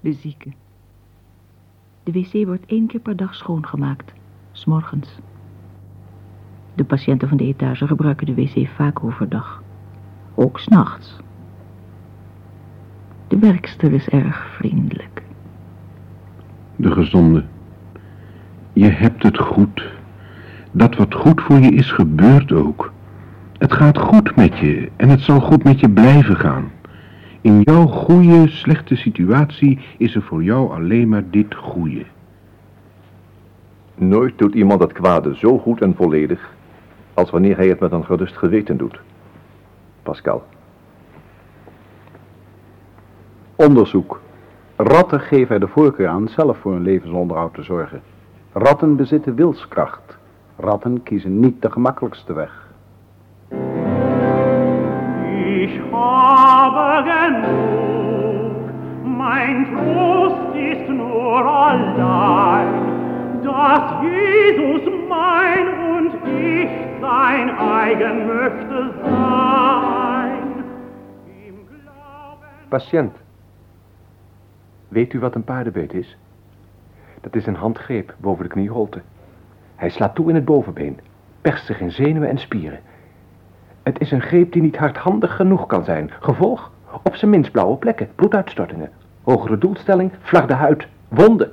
De zieke. De wc wordt één keer per dag schoongemaakt, s'morgens. De patiënten van de etage gebruiken de wc vaak overdag. Ook s'nachts. De werkster is erg vriendelijk. De gezonde. Je hebt het goed. Dat wat goed voor je is, gebeurt ook. Het gaat goed met je en het zal goed met je blijven gaan. In jouw goede, slechte situatie is er voor jou alleen maar dit goede. Nooit doet iemand het kwade zo goed en volledig als wanneer hij het met een gerust geweten doet. Pascal. Onderzoek. Ratten geven er de voorkeur aan zelf voor hun levensonderhoud te zorgen. Ratten bezitten wilskracht. Ratten kiezen niet de gemakkelijkste weg. Ich habe genug, mein Trost ist nur allein, dass Jesus mein und ich sein eigen möchte sein. Im Glauben Patiënt. Weet u wat een paardenbeet is? Dat is een handgreep boven de knieholte. Hij slaat toe in het bovenbeen, perst zich in zenuwen en spieren. Het is een greep die niet hardhandig genoeg kan zijn. Gevolg? Op zijn minst blauwe plekken, bloeduitstortingen. Hogere doelstelling, flarde huid, wonden.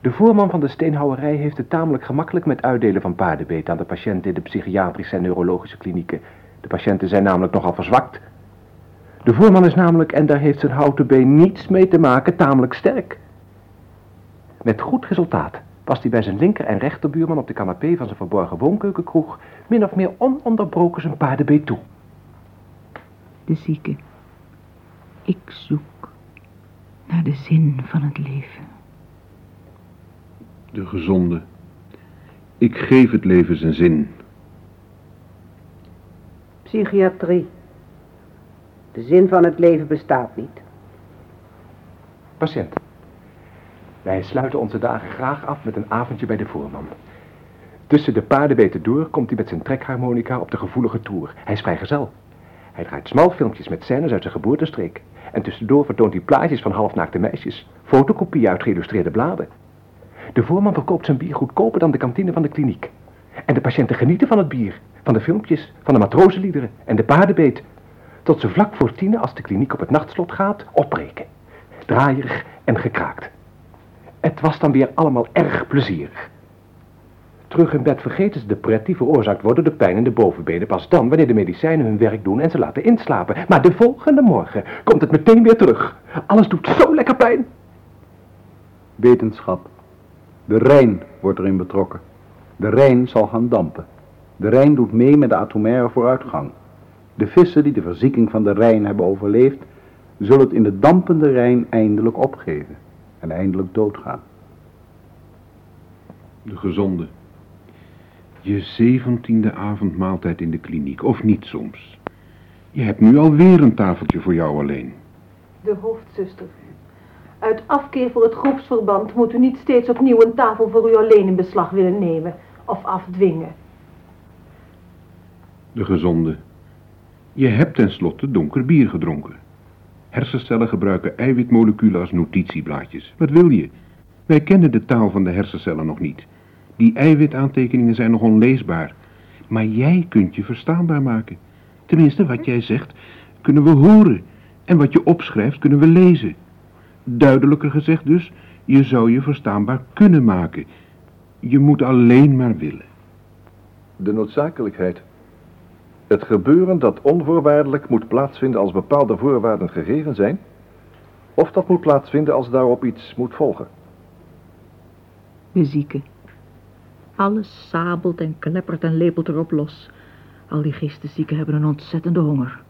De voorman van de steenhouwerij heeft het tamelijk gemakkelijk met uitdelen van paardenbeet aan de patiënten in de psychiatrische en neurologische klinieken. De patiënten zijn namelijk nogal verzwakt. De voorman is namelijk, en daar heeft zijn houten been niets mee te maken, tamelijk sterk. Met goed resultaat past hij bij zijn linker- en rechterbuurman op de canapé van zijn verborgen woonkeukenkroeg min of meer ononderbroken zijn paardenbeet toe. De zieke. Ik zoek naar de zin van het leven. De gezonde. Ik geef het leven zijn zin. Psychiatrie. De zin van het leven bestaat niet. Patiënt. Wij sluiten onze dagen graag af met een avondje bij de voorman. Tussen de paardenbeten door komt hij met zijn trekharmonica op de gevoelige toer. Hij is vrijgezel. Hij draait smalfilmpjes met scènes uit zijn geboortestreek. En tussendoor vertoont hij plaatjes van halfnaakte meisjes. Fotokopieën uit geïllustreerde bladen. De voorman verkoopt zijn bier goedkoper dan de kantine van de kliniek. En de patiënten genieten van het bier, van de filmpjes, van de matrozenliederen en de paardenbeet. Tot ze vlak voor tienen, als de kliniek op het nachtslot gaat, opbreken. Draaierig en gekraakt. Het was dan weer allemaal erg plezierig. Terug in bed vergeten ze de pret die veroorzaakt wordt door de pijn in de bovenbenen. Pas dan, wanneer de medicijnen hun werk doen en ze laten inslapen. Maar de volgende morgen komt het meteen weer terug. Alles doet zo lekker pijn. Wetenschap. De Rijn wordt erin betrokken. De Rijn zal gaan dampen. De Rijn doet mee met de atomaire vooruitgang. De vissen die de verzieking van de Rijn hebben overleefd, zullen het in de dampende Rijn eindelijk opgeven en eindelijk doodgaan. De gezonde. Je zeventiende avondmaaltijd in de kliniek, of niet soms. Je hebt nu alweer een tafeltje voor jou alleen. De hoofdzuster. Uit afkeer voor het groepsverband moet u niet steeds opnieuw een tafel voor u alleen in beslag willen nemen of afdwingen. De gezonde. Je hebt tenslotte donker bier gedronken. Hersencellen gebruiken eiwitmoleculen als notitieblaadjes. Wat wil je? Wij kennen de taal van de hersencellen nog niet. Die eiwitaantekeningen zijn nog onleesbaar. Maar jij kunt je verstaanbaar maken. Tenminste, wat jij zegt, kunnen we horen. En wat je opschrijft, kunnen we lezen. Duidelijker gezegd dus, je zou je verstaanbaar kunnen maken. Je moet alleen maar willen. De noodzakelijkheid. Het gebeuren dat onvoorwaardelijk moet plaatsvinden als bepaalde voorwaarden gegeven zijn, of dat moet plaatsvinden als daarop iets moet volgen. De zieke. Alles sabelt en kleppert en lepelt erop los. Al die geesteszieken hebben een ontzettende honger.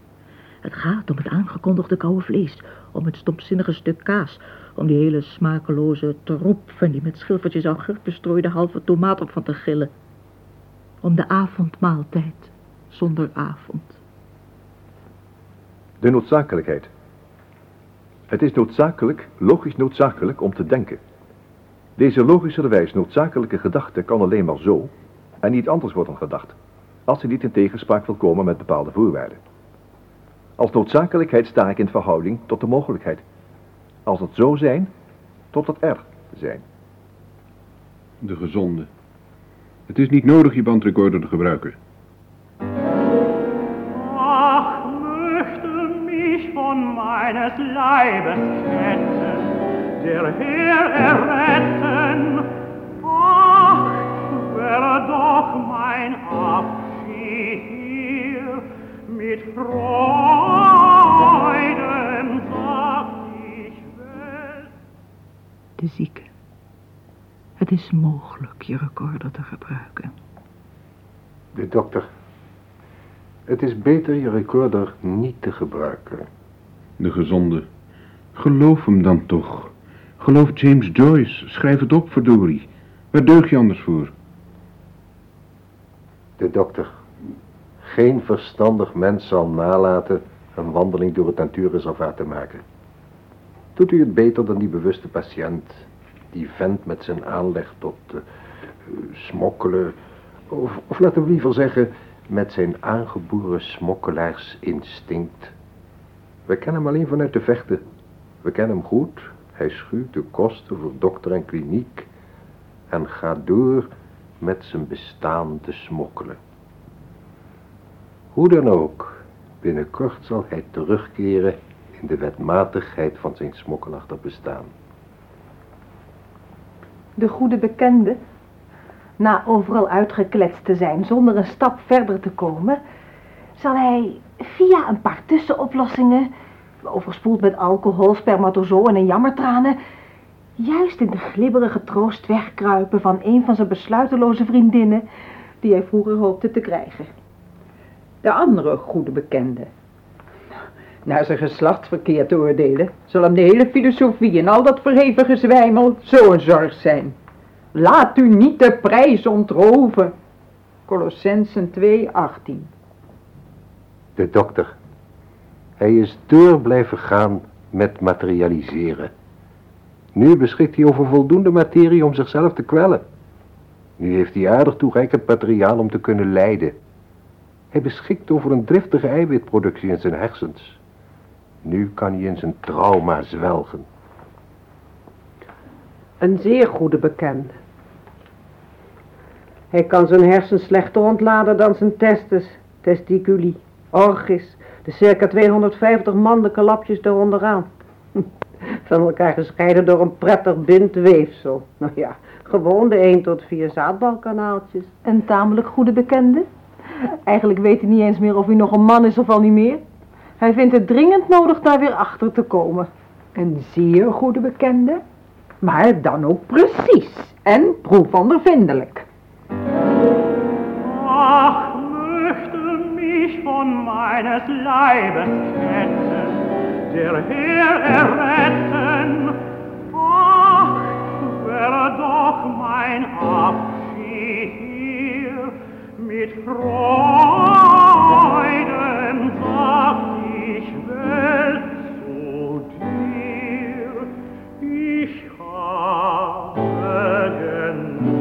Het gaat om het aangekondigde koude vlees, om het stomzinnige stuk kaas, om die hele smakeloze troep van die met schilfertjes augurk bestrooide halve tomaat op van te gillen. Om de avondmaaltijd, zonder avond. De noodzakelijkheid. Het is noodzakelijk, logisch noodzakelijk om te denken. Deze logischerwijs noodzakelijke gedachte kan alleen maar zo en niet anders worden gedacht, als ze niet in tegenspraak wil komen met bepaalde voorwaarden. Als noodzakelijkheid sta ik in verhouding tot de mogelijkheid. als het zo zijn, tot het er zijn. De gezonde. Het is niet nodig je bandrecorder te gebruiken. Ach, möchte mich von meines Leibes Ketten der Herr erretten. Ach, wäre doch mein Abschied hier mit Freuden, sagt ich wel. De zieke. Het is mogelijk je recorder te gebruiken. De dokter. Het is beter je recorder niet te gebruiken. De gezonde. Geloof hem dan toch. Geloof James Joyce. Schrijf het op, verdorie. Waar deug je anders voor? De dokter. Geen verstandig mens zal nalaten een wandeling door het natuurreservaat te maken. Doet u het beter dan die bewuste patiënt, die vent met zijn aanleg tot eh, smokkelen, of, of laten we liever zeggen, met zijn aangeboren smokkelaarsinstinct. We kennen hem alleen vanuit de vechten. We kennen hem goed, hij schuurt de kosten voor dokter en kliniek en gaat door met zijn bestaan te smokkelen. Hoe dan ook, binnenkort zal hij terugkeren in de wetmatigheid van zijn smokkelachtig bestaan. De goede bekende, na overal uitgekletst te zijn zonder een stap verder te komen, zal hij via een paar tussenoplossingen, overspoeld met alcohol, spermatozoen en jammertranen, juist in de glibberige troost wegkruipen van een van zijn besluiteloze vriendinnen die hij vroeger hoopte te krijgen. De andere goede bekende. Naar zijn geslachtsverkeer te oordelen, zal hem de hele filosofie en al dat verheven gezwijmel zo'n zorg zijn. Laat u niet de prijs ontroven. Colossensen 2, 18. De dokter. Hij is door blijven gaan met materialiseren. Nu beschikt hij over voldoende materie om zichzelf te kwellen. Nu heeft hij aardig toereikend materiaal om te kunnen lijden. Hij beschikt over een driftige eiwitproductie in zijn hersens. Nu kan hij in zijn trauma zwelgen. Een zeer goede bekende. Hij kan zijn hersens slechter ontladen dan zijn testes, testiculi, orgis, de circa 250 mannelijke lapjes eronderaan. Van elkaar gescheiden door een prettig bindweefsel. Nou ja, gewoon de 1 tot 4 zaadbalkanaaltjes. Een tamelijk goede bekende. Eigenlijk weet hij niet eens meer of hij nog een man is of al niet meer. Hij vindt het dringend nodig daar weer achter te komen. Een zeer goede bekende, maar dan ook precies en proefondervindelijk. Von meines Leibes Ketten der Herr erretten. Ach, wäre doch mein Abschied hier mit Freuden, sagt ich will zu dir. Ich habe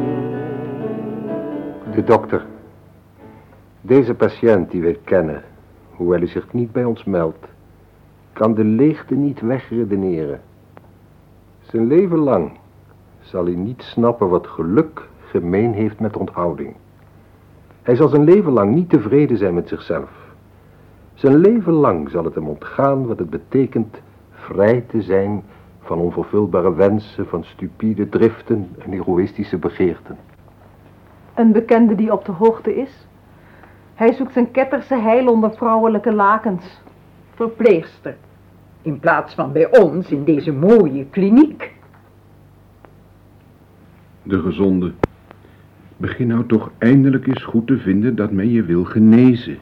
genug. De dokter. Deze patiënt die wij kennen, hoewel hij zich niet bij ons meldt, kan de leegte niet wegredeneren. Zijn leven lang zal hij niet snappen wat geluk gemeen heeft met onthouding. Hij zal zijn leven lang niet tevreden zijn met zichzelf. Zijn leven lang zal het hem ontgaan wat het betekent vrij te zijn van onvervulbare wensen, van stupide driften en egoïstische begeerten. Een bekende die op de hoogte is. Hij zoekt zijn ketterse heil onder vrouwelijke lakens. Verpleegster. In plaats van bij ons in deze mooie kliniek. De gezonde. Begin nou toch eindelijk eens goed te vinden dat men je wil genezen.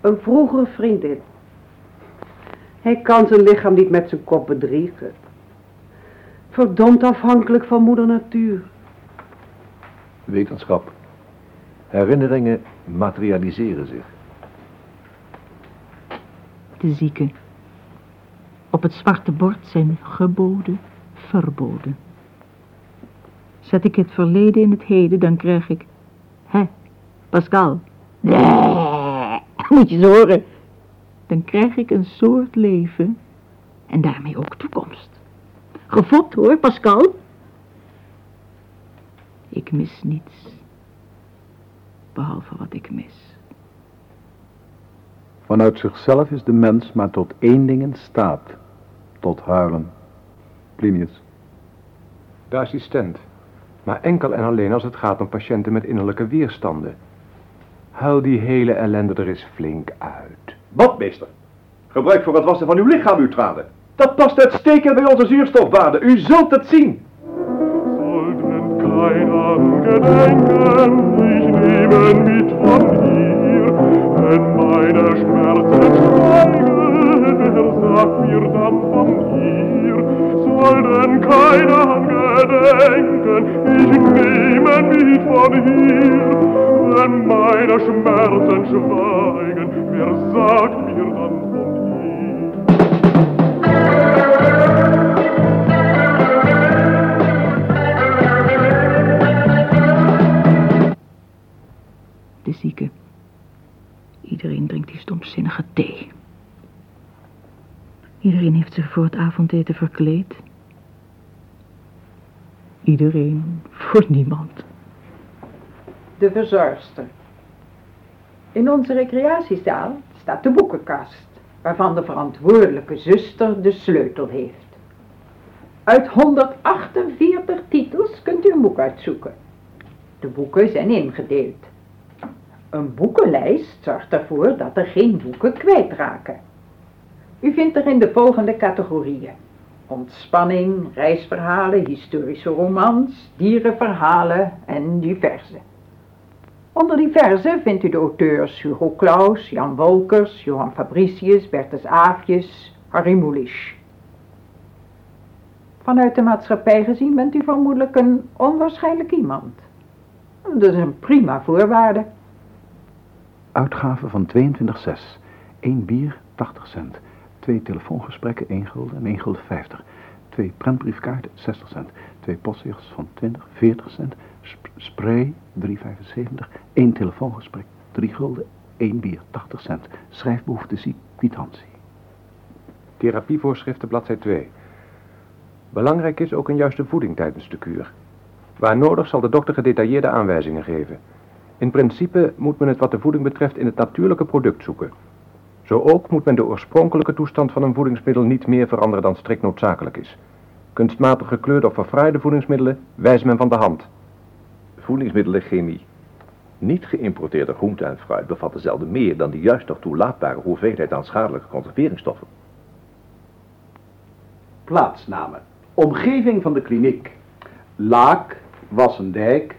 Een vroegere vriendin. Hij kan zijn lichaam niet met zijn kop bedriegen. Verdomd afhankelijk van moeder natuur. Wetenschap. Herinneringen materialiseren zich. De zieke. Op het zwarte bord zijn geboden, verboden. Zet ik het verleden in het heden, dan krijg ik... Hé, Pascal. Nee, moet je eens horen. Dan krijg ik een soort leven en daarmee ook toekomst. Gefopt hoor, Pascal. Ik mis niets. Behalve wat ik mis. Vanuit zichzelf is de mens maar tot één ding in staat. Tot huilen. Plinius. De assistent. Maar enkel en alleen als het gaat om patiënten met innerlijke weerstanden. Huil die hele ellende er eens flink uit. Wat, meester? Gebruik voor het wassen van uw lichaam uw tranen. Dat past uitstekend bij onze zuurstofwaarde. U zult het zien. Sollten keiner gedenken, nehme mit von hier, wenn meine Schmerzen steigen, wer sagt mir dann von hier? Sollten keiner gedenken, ich nehme mit von hier, wenn meine Schmerzen schweigen, wer sagt mir dann Iedereen drinkt die stomzinnige thee. Iedereen heeft zich voor het avondeten verkleed. Iedereen voor niemand. De verzorgster. In onze recreatiezaal staat de boekenkast, waarvan de verantwoordelijke zuster de sleutel heeft. Uit 148 titels kunt u een boek uitzoeken. De boeken zijn ingedeeld. Een boekenlijst zorgt ervoor dat er geen boeken kwijtraken. U vindt er in de volgende categorieën. Ontspanning, reisverhalen, historische romans, dierenverhalen en diverse. Onder diverse vindt u de auteurs Hugo Claus, Jan Wolkers, Johan Fabricius, Bertus Aafjes, Harry Mulisch. Vanuit de maatschappij gezien bent u vermoedelijk een onwaarschijnlijk iemand. Dat is een prima voorwaarde. Uitgave van 22,6. 1 bier, 80 cent. Twee telefoongesprekken, 1 gulden en 1 gulden 50. Twee prentbriefkaarten, 60 cent. Twee postzegels van 20, 40 cent. Sp- spray, 3,75. Eén telefoongesprek, 3 gulden. 1 bier, 80 cent. Schrijfbehoefte ziek, kwitantie. Therapievoorschriften, bladzij 2. Belangrijk is ook een juiste voeding tijdens de kuur. Waar nodig zal de dokter gedetailleerde aanwijzingen geven. In principe moet men het wat de voeding betreft in het natuurlijke product zoeken. Zo ook moet men de oorspronkelijke toestand van een voedingsmiddel niet meer veranderen dan strikt noodzakelijk is. Kunstmatig gekleurde of verfraaide voedingsmiddelen wijst men van de hand. Voedingsmiddelenchemie. Niet geïmporteerde groente en fruit bevatten zelden meer dan de juist nog toelaatbare hoeveelheid aan schadelijke conserveringsstoffen. Plaatsnamen. Omgeving van de kliniek. Laak, Wassendijk,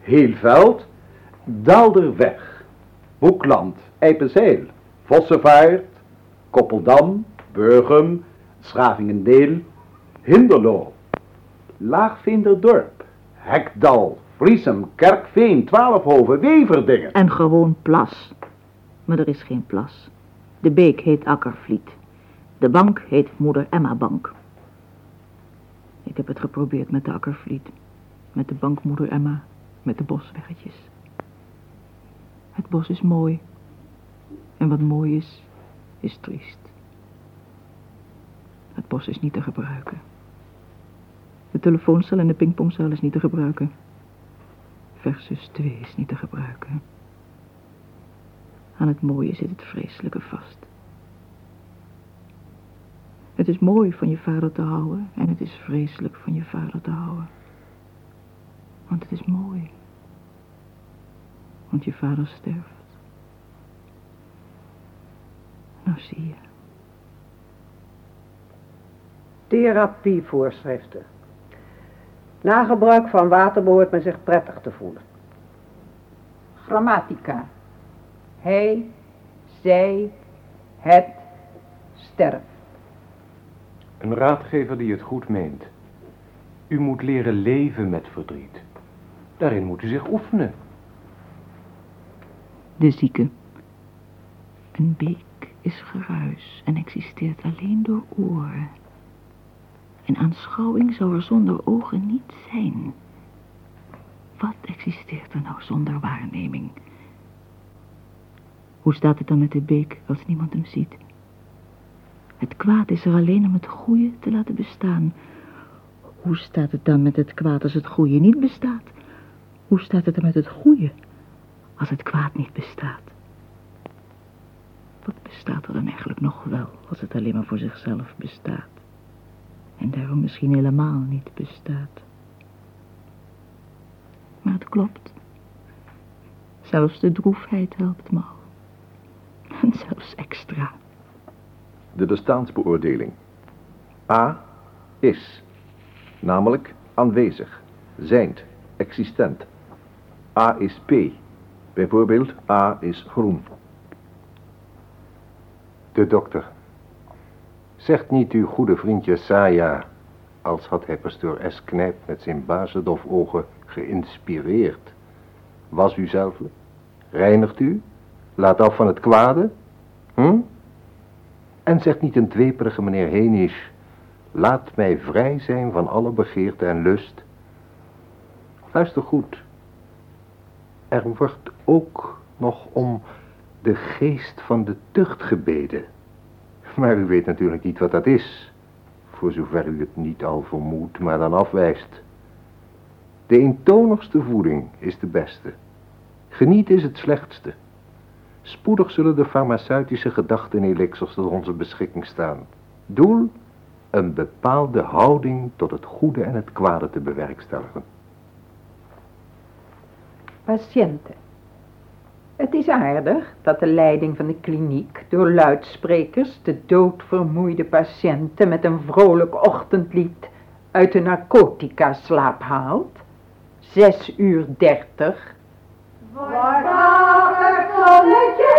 Heelveld, Daalderweg, Hoekland, Eipenzeel, Vossevaart, Koppeldam, Burgum, Schravingendeel, Hinderlo, Laagveenderdorp, Hekdal, Vriesem, Kerkveen, Twaalfhoven, Weverdingen. En gewoon plas. Maar er is geen plas. De beek heet Akkervliet. De bank heet Moeder Emma Bank. Ik heb het geprobeerd met de Akkervliet. Met de bank Moeder Emma. Met de bosweggetjes. Het bos is mooi. En wat mooi is, is triest. Het bos is niet te gebruiken. De telefooncel en de pingpongcel is niet te gebruiken. Versus 2 is niet te gebruiken. Aan het mooie zit het vreselijke vast. Het is mooi van je vader te houden en het is vreselijk van je vader te houden. Want het is mooi. Want je vader sterft. Nou zie je. Therapievoorschriften. Na gebruik van water behoort men zich prettig te voelen. Grammatica. Hij, zij, het, sterf. Een raadgever die het goed meent. U moet leren leven met verdriet. Daarin moet u zich oefenen. De zieke. Een beek is geruis en existeert alleen door oren. Een aanschouwing zou er zonder ogen niet zijn. Wat existeert er nou zonder waarneming? Hoe staat het dan met de beek als niemand hem ziet? Het kwaad is er alleen om het goede te laten bestaan, Hoe staat het dan met het kwaad als het goede niet bestaat? Hoe staat het dan met het goede als het kwaad niet bestaat? Wat bestaat er dan eigenlijk nog wel als het alleen maar voor zichzelf bestaat? En daarom misschien helemaal niet bestaat. Maar het klopt. Zelfs de droefheid helpt me al. En zelfs extra. De bestaansbeoordeling. A is, namelijk aanwezig, zijnd, existent. A is P. Bijvoorbeeld A is groen. De dokter. Zegt niet uw goede vriendje Saya, als had hij pastoor S. Knijp met zijn bazendofogen geïnspireerd. Was u zelfelijk? Reinigt u? Laat af van het kwade? Hm? En zegt niet een dweperige meneer Henisch, laat mij vrij zijn van alle begeerte en lust. Luister goed. Er wordt ook nog om de geest van de tucht gebeden. Maar u weet natuurlijk niet wat dat is, voor zover u het niet al vermoedt, maar dan afwijst. De eentonigste voeding is de beste. Geniet is het slechtste. Spoedig zullen de farmaceutische gedachten in elixirs tot onze beschikking staan. Doel? Een bepaalde houding tot het goede en het kwade te bewerkstelligen. Patiënten. Het is aardig dat de leiding van de kliniek door luidsprekers de doodvermoeide patiënten met een vrolijk ochtendlied uit de narcotica slaap haalt. Zes uur dertig. Vandaag het zonnetje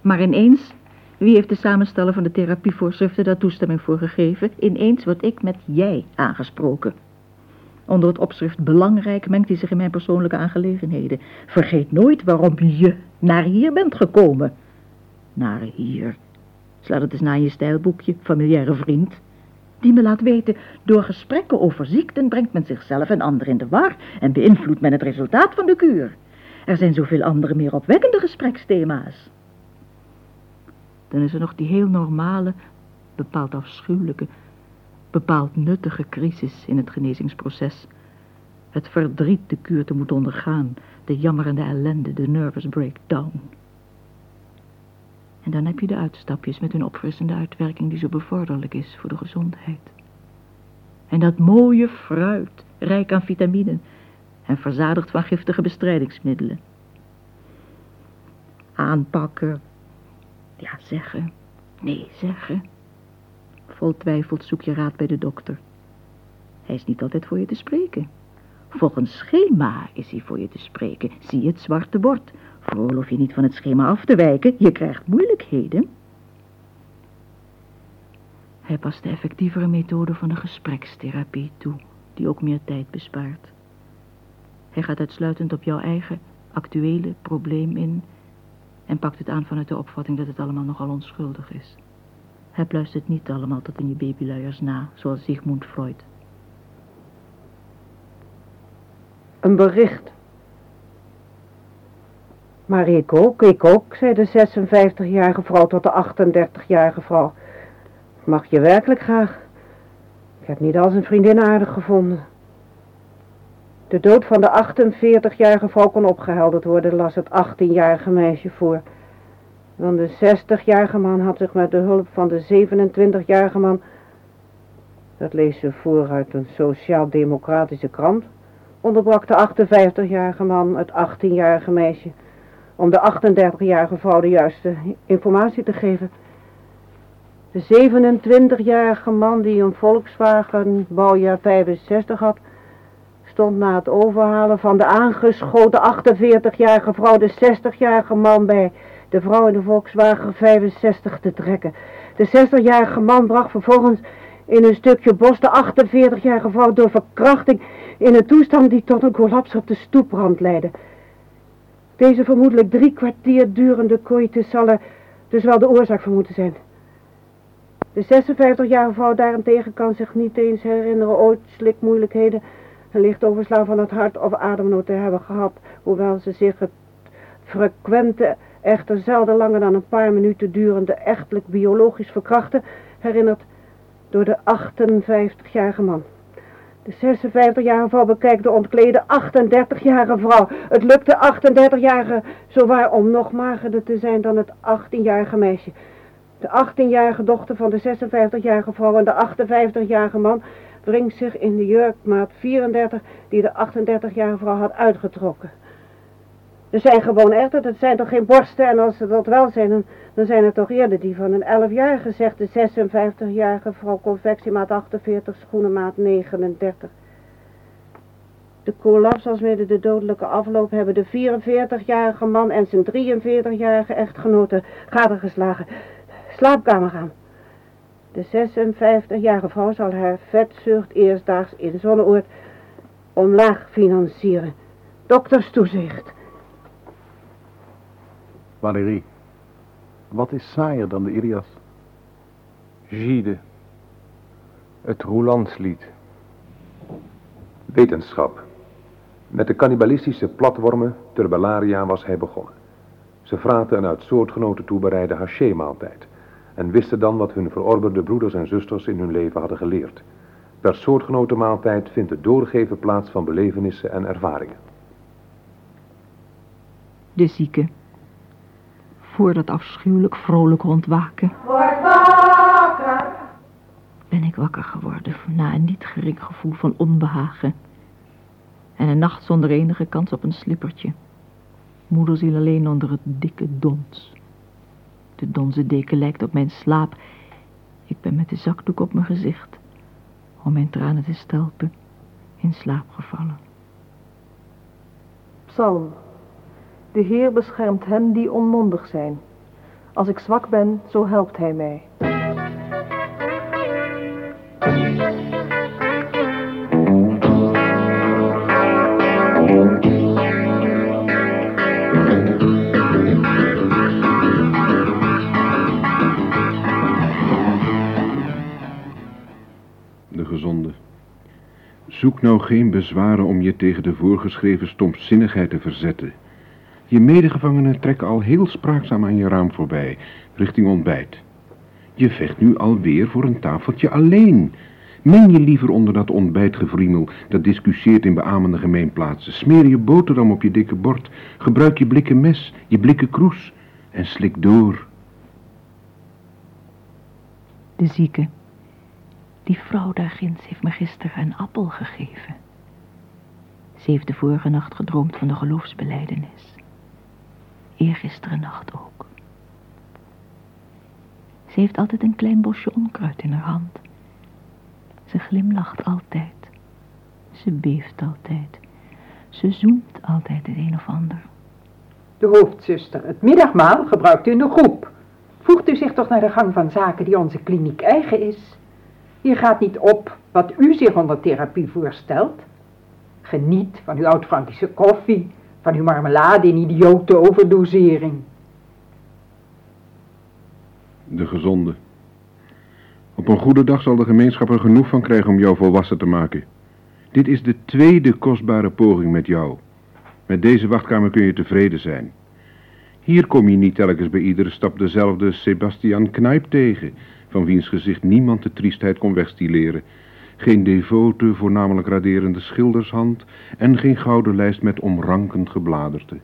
Maar ineens, wie heeft de samensteller van de therapievoorschriften daar toestemming voor gegeven? Ineens word ik met jij aangesproken. Onder het opschrift belangrijk mengt hij zich in mijn persoonlijke aangelegenheden. Vergeet nooit waarom je naar hier bent gekomen. Naar hier. Slaat het eens na in je stijlboekje, familiaire vriend. Die me laat weten, door gesprekken over ziekten brengt men zichzelf en anderen in de war en beïnvloedt men het resultaat van de kuur. Er zijn zoveel andere meer opwekkende gespreksthema's. Dan is er nog die heel normale, bepaald afschuwelijke, bepaald nuttige crisis in het genezingsproces. Het verdriet de kuur te moeten ondergaan, de jammerende ellende, de nervous breakdown. En dan heb je de uitstapjes met hun opfrissende uitwerking die zo bevorderlijk is voor de gezondheid. En dat mooie fruit, rijk aan vitaminen en verzadigd van giftige bestrijdingsmiddelen. Aanpakken, ja zeggen, nee zeggen. Vol twijfels zoek je raad bij de dokter. Hij is niet altijd voor je te spreken. Volgens schema is hij voor je te spreken. Zie het zwarte bord. Veroorloof je niet van het schema af te wijken. Je krijgt moeilijkheden. Hij past de effectievere methode van de gesprekstherapie toe, die ook meer tijd bespaart. Hij gaat uitsluitend op jouw eigen actuele probleem in en pakt het aan vanuit de opvatting dat het allemaal nogal onschuldig is. Hij pluist het niet allemaal tot in je babyluiers na, zoals Sigmund Freud. Een bericht. Maar ik ook, ik ook, zei de 56-jarige vrouw tot de 38-jarige vrouw. Mag je werkelijk graag. Ik heb niet als een vriendin aardig gevonden. De dood van de 48-jarige vrouw kon opgehelderd worden, las het 18-jarige meisje voor. Want de 60-jarige man had zich met de hulp van de 27-jarige man, dat leest ze voor uit een sociaal-democratische krant, onderbrak de 58-jarige man het 18-jarige meisje om de 38-jarige vrouw de juiste informatie te geven. De 27-jarige man die een Volkswagen bouwjaar 65 had, na het overhalen van de aangeschoten 48-jarige vrouw de 60-jarige man bij de vrouw in de Volkswagen 65 te trekken. De 60-jarige man bracht vervolgens in een stukje bos de 48-jarige vrouw door verkrachting in een toestand die tot een collaps op de stoeprand leidde. Deze vermoedelijk drie kwartier durende coitus zal er dus wel de oorzaak van moeten zijn. De 56-jarige vrouw daarentegen kan zich niet eens herinneren ooit slikmoeilijkheden een licht overslaan van het hart of ademnood te hebben gehad, hoewel ze zich het frequente, echter zelden langer dan een paar minuten durende, echtelijk biologisch verkrachten, herinnert door de 58-jarige man. De 56-jarige vrouw bekijkt de ontklede 38-jarige vrouw. Het lukt de 38-jarige zowaar om nog magerder te zijn dan het 18-jarige meisje. De 18-jarige dochter van de 56-jarige vrouw en de 58-jarige man wringt zich in de jurkmaat 34 die de 38-jarige vrouw had uitgetrokken. Er zijn gewoon echter, dat zijn toch geen borsten en als ze dat wel zijn, dan, zijn het toch eerder die van een 11-jarige, zegt de 56-jarige vrouw confectiemaat 48, schoenenmaat 39. De collaps als mede de dodelijke afloop hebben de 44-jarige man en zijn 43-jarige echtgenote gadegeslagen. Slaapkamer aan. De 56-jarige vrouw zal haar vetzucht eerstdaags in Zonneoord omlaag financieren. Dokterstoezicht. Valérie, wat is saaier dan de Ilias? Gide. Het Roelandslied. Wetenschap. Met de cannibalistische platwormen Turbellaria was hij begonnen. Ze fraten een uit soortgenoten toebereide haché-maaltijd en wisten dan wat hun verorberde broeders en zusters in hun leven hadden geleerd. Per soortgenoten maaltijd vindt het doorgeven plaats van belevenissen en ervaringen. De zieke. Voor dat afschuwelijk vrolijk ontwaken Word wakker, ben ik wakker geworden na een niet gering gevoel van onbehagen. En een nacht zonder enige kans op een slippertje. Moederziel alleen onder het dikke dons. De donze deken lijkt op mijn slaap. Ik ben met de zakdoek op mijn gezicht, om mijn tranen te stelpen, in slaap gevallen. Psalm. De Heer beschermt hen die onmondig zijn. Als ik zwak ben, zo helpt Hij mij. Zoek nou geen bezwaren om je tegen de voorgeschreven stomzinnigheid te verzetten. Je medegevangenen trekken al heel spraakzaam aan je raam voorbij, richting ontbijt. Je vecht nu alweer voor een tafeltje alleen. Meng je liever onder dat ontbijtgevriemel dat discussieert in beamende gemeenplaatsen. Smeer je boterham op je dikke bord. Gebruik je blikken mes, je blikken kroes en slik door. De zieke. Die vrouw daar ginds heeft me gisteren een appel gegeven. Ze heeft de vorige nacht gedroomd van de geloofsbeleidenis. Eergisteren nacht ook. Ze heeft altijd een klein bosje onkruid in haar hand. Ze glimlacht altijd. Ze beeft altijd. Ze zoemt altijd het een of ander. De hoofdzuster, het middagmaal gebruikt u in de groep. Voegt u zich toch naar de gang van zaken die onze kliniek eigen is. Hier gaat niet op wat u zich onder therapie voorstelt. Geniet van uw oud-Frankische koffie, van uw marmelade in idiote overdosering. De gezonde. Op een goede dag zal de gemeenschap er genoeg van krijgen om jou volwassen te maken. Dit is de tweede kostbare poging met jou. Met deze wachtkamer kun je tevreden zijn. Hier kom je niet telkens bij iedere stap dezelfde Sebastian Knijp tegen, van wiens gezicht niemand de triestheid kon wegstileren. Geen devote, voornamelijk raderende schildershand en geen gouden lijst met omrankend gebladerte.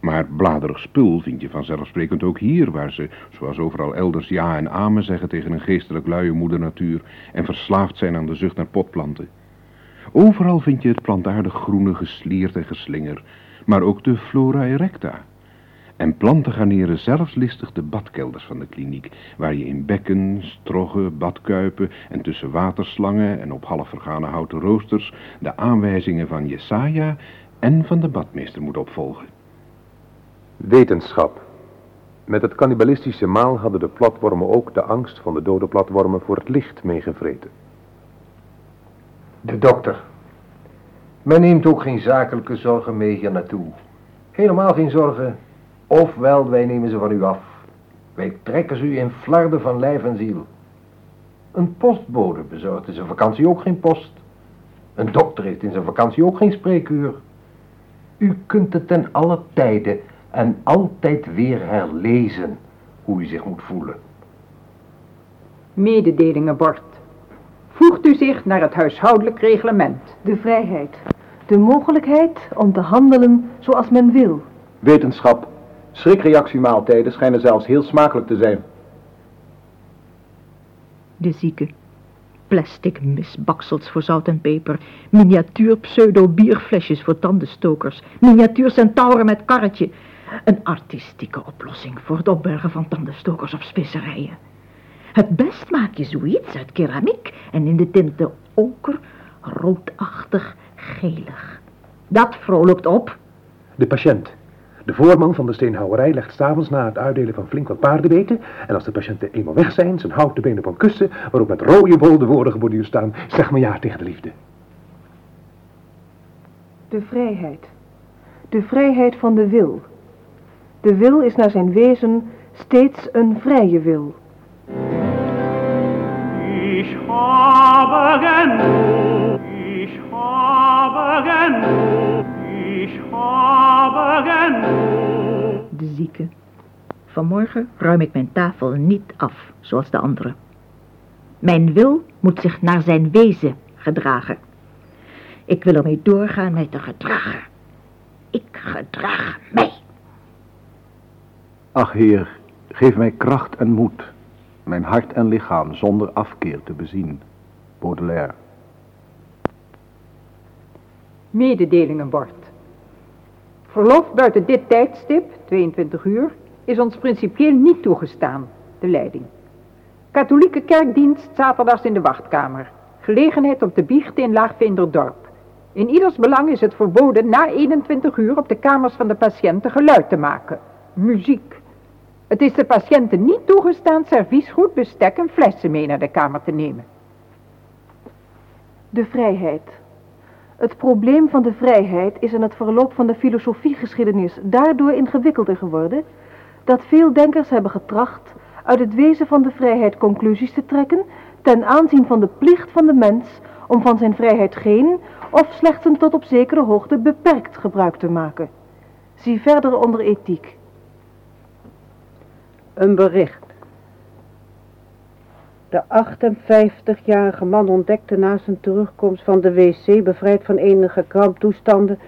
Maar bladerig spul vind je vanzelfsprekend ook hier, waar ze, zoals overal elders, ja en amen zeggen tegen een geestelijk luie moeder natuur en verslaafd zijn aan de zucht naar potplanten. Overal vind je het plantaardig groene geslierd en geslinger, maar ook de flora erecta. En planten garneren zelfs listig de badkelders van de kliniek, waar je in bekken, stroggen, badkuipen en tussen waterslangen en op half vergane houten roosters de aanwijzingen van Jesaja en van de badmeester moet opvolgen. Wetenschap. Met het cannibalistische maal hadden de platwormen ook de angst van de dode platwormen voor het licht meegevreten. De dokter. Men neemt ook geen zakelijke zorgen mee hier naartoe. Helemaal geen zorgen. Ofwel, wij nemen ze van u af. Wij trekken ze u in flarden van lijf en ziel. Een postbode bezorgt in zijn vakantie ook geen post. Een dokter heeft in zijn vakantie ook geen spreekuur. U kunt het ten alle tijde en altijd weer herlezen hoe u zich moet voelen. Mededelingenbord. Voegt u zich naar het huishoudelijk reglement. De vrijheid. De mogelijkheid om te handelen zoals men wil. Wetenschap. Schrikreactiemaaltijden schijnen zelfs heel smakelijk te zijn. De zieke. Plastic misbaksels voor zout en peper. Miniatuur pseudo-bierflesjes voor tandenstokers. Miniatuur centauren met karretje. Een artistieke oplossing voor het opbergen van tandenstokers of specerijen. Het best maak je zoiets uit keramiek en in de tinten oker, roodachtig, gelig. Dat vrolijkt op. De patiënt. De voorman van de steenhouwerij legt s'avonds na het uitdelen van flink wat paardenbeten en als de patiënten eenmaal weg zijn, zijn houten been op een kussen waarop met rode bol de woorden geborduurd staan, zeg maar ja tegen de liefde. De vrijheid. De vrijheid van de wil. De wil is naar zijn wezen steeds een vrije wil. Ich habe genug, ich habe genug, ich habe genug. De zieke. Vanmorgen ruim ik mijn tafel niet af, zoals de anderen. Mijn wil moet zich naar zijn wezen gedragen. Ik wil ermee doorgaan mij te gedragen. Ik gedraag mij. Ach Heer, geef mij kracht en moed, mijn hart en lichaam zonder afkeer te bezien. Baudelaire. Mededelingenbord. Verlof buiten dit tijdstip, 22 uur, is ons principieel niet toegestaan, de leiding. Katholieke kerkdienst zaterdags in de wachtkamer. Gelegenheid om te biechten in Laagveenderdorp. In ieders belang is het verboden na 21 uur op de kamers van de patiënten geluid te maken. Muziek. Het is de patiënten niet toegestaan serviesgoed, bestek en flessen mee naar de kamer te nemen. De vrijheid. Het probleem van de vrijheid is in het verloop van de filosofiegeschiedenis daardoor ingewikkelder geworden dat veel denkers hebben getracht uit het wezen van de vrijheid conclusies te trekken ten aanzien van de plicht van de mens om van zijn vrijheid geen of slechts een tot op zekere hoogte beperkt gebruik te maken. Zie verder onder ethiek. Een bericht. De 58-jarige man ontdekte na zijn terugkomst van de wc, bevrijd van enige kramptoestanden,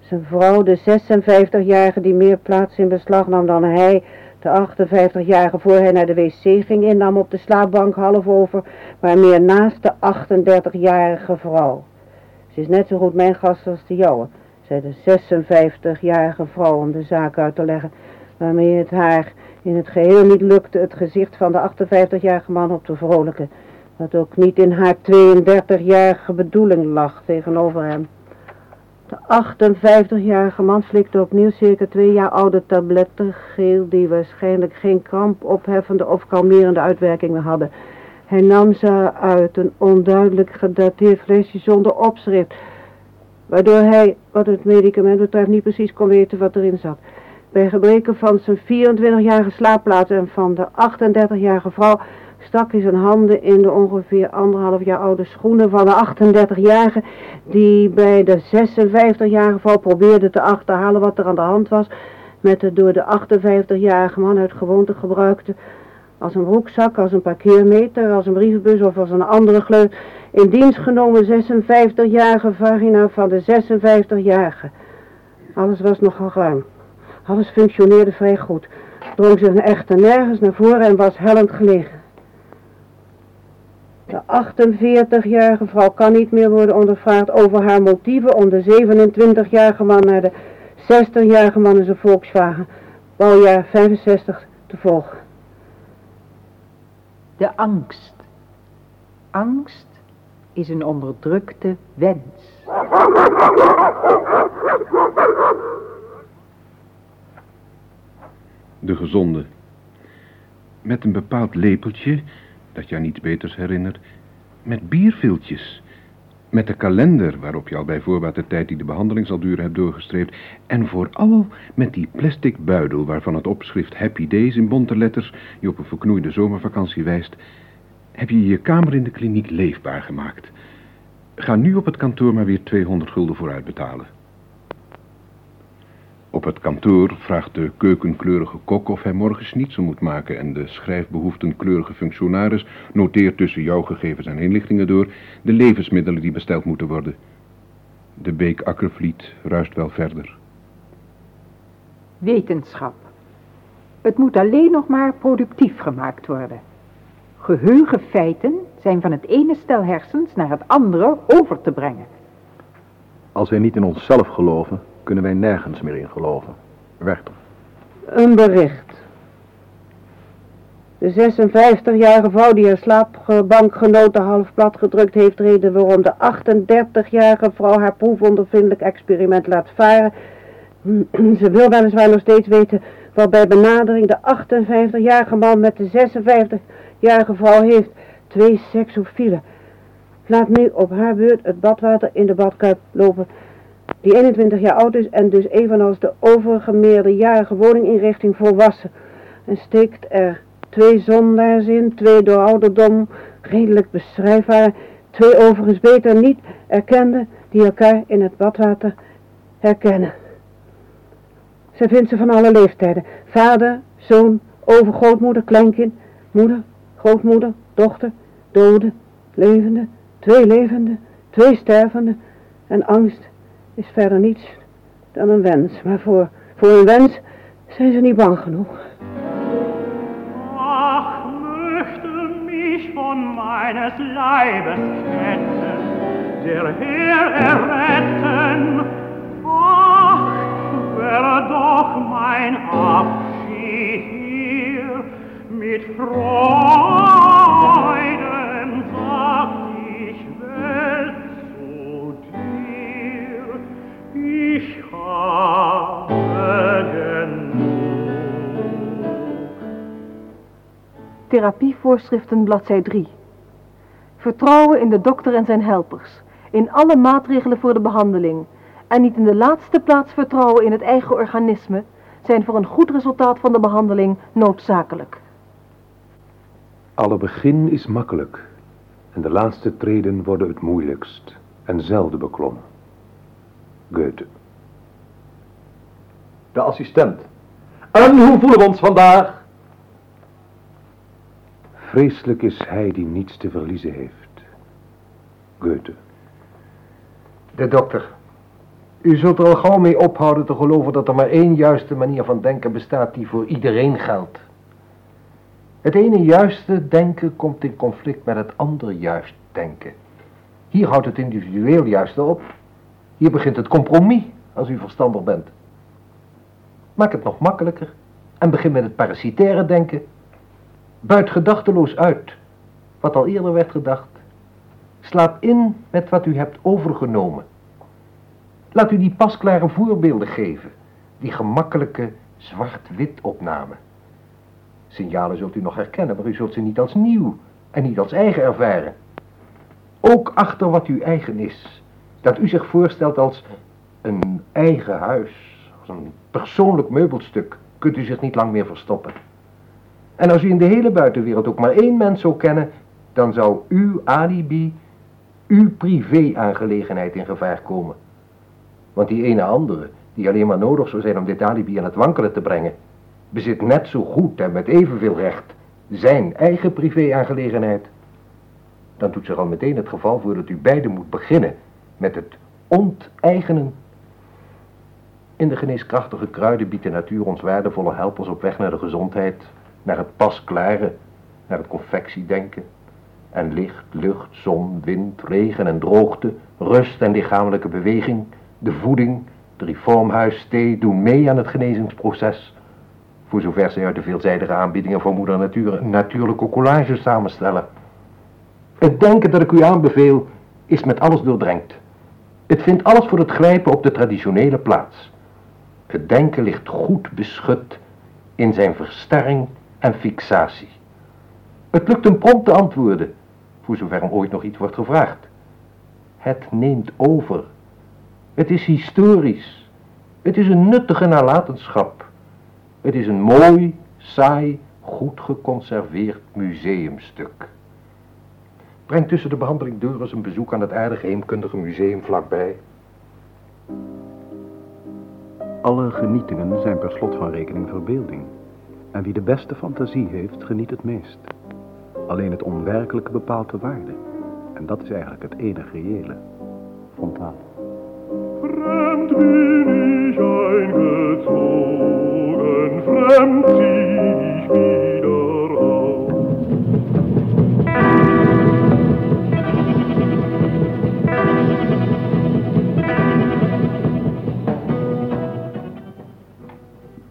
zijn vrouw, de 56-jarige die meer plaats in beslag nam dan hij, de 58-jarige voor hij naar de wc ging, innam op de slaapbank half over, maar meer naast de 38-jarige vrouw. Ze is net zo goed mijn gast als de jouwe, zei de 56-jarige vrouw om de zaak uit te leggen, waarmee het haar in het geheel niet lukte het gezicht van de 58-jarige man op te vrolijken, wat ook niet in haar 32-jarige bedoeling lag tegenover hem. De 58-jarige man slikte opnieuw circa twee jaar oude tabletten, geel, die waarschijnlijk geen kramp opheffende of kalmerende uitwerkingen hadden. Hij nam ze uit een onduidelijk gedateerd flesje zonder opschrift, waardoor hij, wat het medicament betreft, niet precies kon weten wat erin zat. Bij gebreke van zijn 24-jarige slaapplaats en van de 38-jarige vrouw stak hij zijn handen in de ongeveer anderhalf jaar oude schoenen van de 38-jarige, die bij de 56-jarige vrouw probeerde te achterhalen wat er aan de hand was, met de door de 58-jarige man uit gewoonte gebruikte, als een broekzak, als een parkeermeter, als een brievenbus of als een andere gleuf, in dienst genomen 56-jarige vagina van de 56-jarige. Alles was nogal ruim. Alles functioneerde vrij goed. Drong zich echter nergens naar voren en was hellend gelegen. De 48-jarige vrouw kan niet meer worden ondervraagd over haar motieven om de 27-jarige man naar de 60-jarige man in zijn Volkswagen, bouwjaar 65, te volgen. De angst. Angst is een onderdrukte wens. De gezonde. Met een bepaald lepeltje, dat je aan niets beters herinnert, met bierviltjes. Met de kalender waarop je al bij voorbaat de tijd die de behandeling zal duren hebt doorgestreept. En vooral met die plastic buidel waarvan het opschrift Happy Days in bonte letters je op een verknoeide zomervakantie wijst. Heb je je kamer in de kliniek leefbaar gemaakt. Ga nu op het kantoor maar weer 200 gulden vooruit betalen. Op het kantoor vraagt de keukenkleurige kok of hij morgen schnitzel moet maken en de schrijfbehoeftenkleurige functionaris noteert tussen jouw gegevens en inlichtingen door de levensmiddelen die besteld moeten worden. De beek Akkervliet ruist wel verder. Wetenschap. Het moet alleen nog maar productief gemaakt worden. Geheugenfeiten zijn van het ene stel hersens naar het andere over te brengen. Als wij niet in onszelf geloven, kunnen wij nergens meer in geloven. Werchter. Een bericht. De 56-jarige vrouw die haar slaapbankgenoten half plat gedrukt heeft, reden waarom de 38-jarige vrouw haar proefondervindelijk experiment laat varen. Ze wil weliswaar nog steeds weten wat bij benadering de 58-jarige man met de 56-jarige vrouw heeft. Twee seksofielen. Laat nu op haar beurt het badwater in de badkuip lopen die 21 jaar oud is en dus evenals de overige meerderjarige woninginrichting volwassen. En steekt er twee zondaars in, twee door ouderdom redelijk beschrijfbare, twee overigens beter niet erkende, die elkaar in het badwater herkennen. Zij vindt ze van alle leeftijden. Vader, zoon, overgrootmoeder, kleinkind, moeder, grootmoeder, dochter, dode, levende, twee levende, twee stervende en angst is verder niets dan een wens. Maar voor, voor een wens zijn ze niet bang genoeg. Ach, möchte mich von meines Leibes Ketten der Herr erretten. Ach, wäre doch mein Abschied hier mit Freuden Therapievoorschriften bladzij 3. Vertrouwen in de dokter en zijn helpers. In alle maatregelen voor de behandeling. En niet in de laatste plaats vertrouwen in het eigen organisme zijn voor een goed resultaat van de behandeling noodzakelijk. Alle begin is makkelijk en de laatste treden worden het moeilijkst en zelden beklommen. Goethe. De assistent. En hoe voelen we ons vandaag? Vreselijk is hij die niets te verliezen heeft. Goethe. De dokter. U zult er al gauw mee ophouden te geloven dat er maar één juiste manier van denken bestaat die voor iedereen geldt. Het ene juiste denken komt in conflict met het andere juist denken. Hier houdt het individueel juiste op. Hier begint het compromis, als u verstandig bent. Maak het nog makkelijker en begin met het parasitaire denken. Buit gedachteloos uit wat al eerder werd gedacht. Slaap in met wat u hebt overgenomen. Laat u die pasklare voorbeelden geven, die gemakkelijke zwart-wit opname. Signalen zult u nog herkennen, maar u zult ze niet als nieuw en niet als eigen ervaren. Ook achter wat u eigen is, dat u zich voorstelt als een eigen huis, als een persoonlijk meubelstuk, kunt u zich niet lang meer verstoppen. En als u in de hele buitenwereld ook maar één mens zou kennen, dan zou uw alibi, uw privé-aangelegenheid in gevaar komen. Want die ene andere, die alleen maar nodig zou zijn om dit alibi aan het wankelen te brengen, bezit net zo goed en met evenveel recht zijn eigen privé-aangelegenheid. Dan doet zich al meteen het geval voor dat u beiden moet beginnen met het onteigenen. In de geneeskrachtige kruiden biedt de natuur ons waardevolle helpers op weg naar de gezondheid, naar het pasklare, naar het confectiedenken. En licht, lucht, zon, wind, regen en droogte, rust en lichamelijke beweging, de voeding, de reformhuis, thee doen mee aan het genezingsproces. Voor zover zij uit de veelzijdige aanbiedingen van moeder natuur natuurlijke collage samenstellen. Het denken dat ik u aanbeveel is met alles doordrenkt. Het vindt alles voor het grijpen op de traditionele plaats. Het denken ligt goed beschut in zijn verstarring en fixatie. Het lukt hem prompt te antwoorden, voor zover hem ooit nog iets wordt gevraagd. Het neemt over. Het is historisch. Het is een nuttige nalatenschap. Het is een mooi, saai, goed geconserveerd museumstuk. Breng tussen de behandeling door eens een bezoek aan het aardige heemkundige museum vlakbij. Alle genietingen zijn per slot van rekening verbeelding. En wie de beste fantasie heeft, geniet het meest. Alleen het onwerkelijke bepaalt de waarde. En dat is eigenlijk het enige reële. Fontaal. Fremd bin ich eingezogen, fremd zieh ich wieder auf.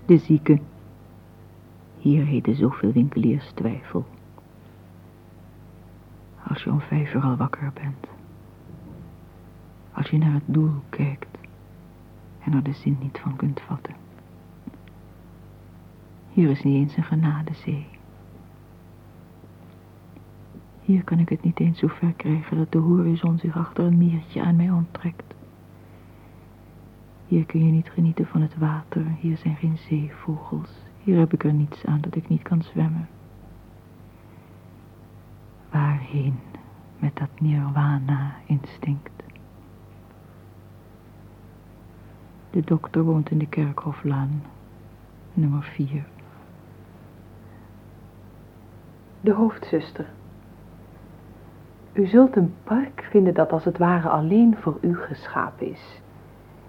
De zieke. Hier heette zoveel winkeliers twijfel. Als je om vijf uur al wakker bent. Als je naar het doel kijkt en er de zin niet van kunt vatten. Hier is niet eens een genadezee. Hier kan ik het niet eens zo ver krijgen dat de horizon zich achter een meertje aan mij onttrekt. Hier kun je niet genieten van het water, hier zijn geen zeevogels. Hier heb ik er niets aan dat ik niet kan zwemmen. Waarheen met dat nirwana-instinct? De dokter woont in de Kerkhoflaan, nummer 4. De hoofdzuster. U zult een park vinden dat als het ware alleen voor u geschapen is.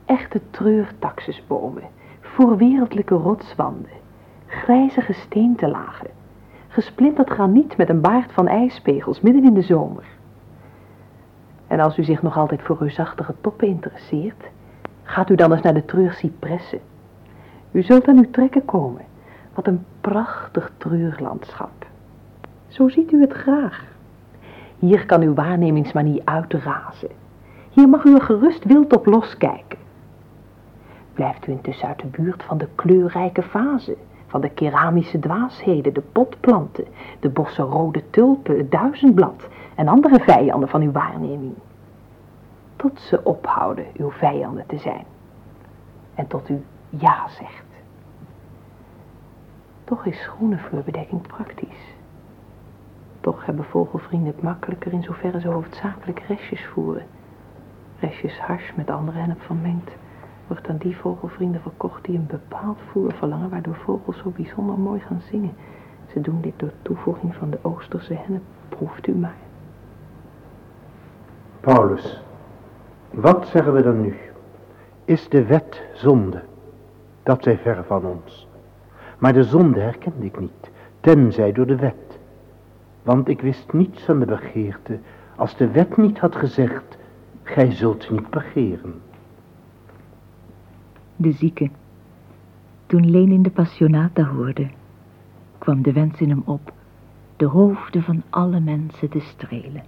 Echte treurtaxusbomen, voorwereldlijke rotswanden, grijze gesteentelagen, gesplinterd graniet met een baard van ijspegels midden in de zomer. En als u zich nog altijd voor reusachtige toppen interesseert, gaat u dan eens naar de treurcypressen. U zult aan uw trekken komen. Wat een prachtig treurlandschap. Zo ziet u het graag. Hier kan uw waarnemingsmanie uitrazen. Hier mag u er gerust wild op loskijken. Blijft u intussen uit de buurt van de kleurrijke fase, van de keramische dwaasheden, de potplanten, de bossen rode tulpen, het duizendblad en andere vijanden van uw waarneming. Tot ze ophouden uw vijanden te zijn. En tot u ja zegt. Toch is schoenenvloerbedekking praktisch. Toch hebben vogelvrienden het makkelijker in zoverre ze hoofdzakelijk restjes voeren. Restjes hash met andere hennep van mengt wordt aan die vogelvrienden verkocht die een bepaald voer verlangen waardoor vogels zo bijzonder mooi gaan zingen. Ze doen dit door toevoeging van de Oosterse hennep. Proeft u maar. Paulus, wat zeggen we dan nu? Is de wet zonde? Dat zij ver van ons. Maar de zonde herkende ik niet, tenzij door de wet. Want ik wist niets van de begeerte, als de wet niet had gezegd, gij zult niet begeren. De zieke. Toen Lenin de Passionata hoorde, kwam de wens in hem op de hoofden van alle mensen te strelen.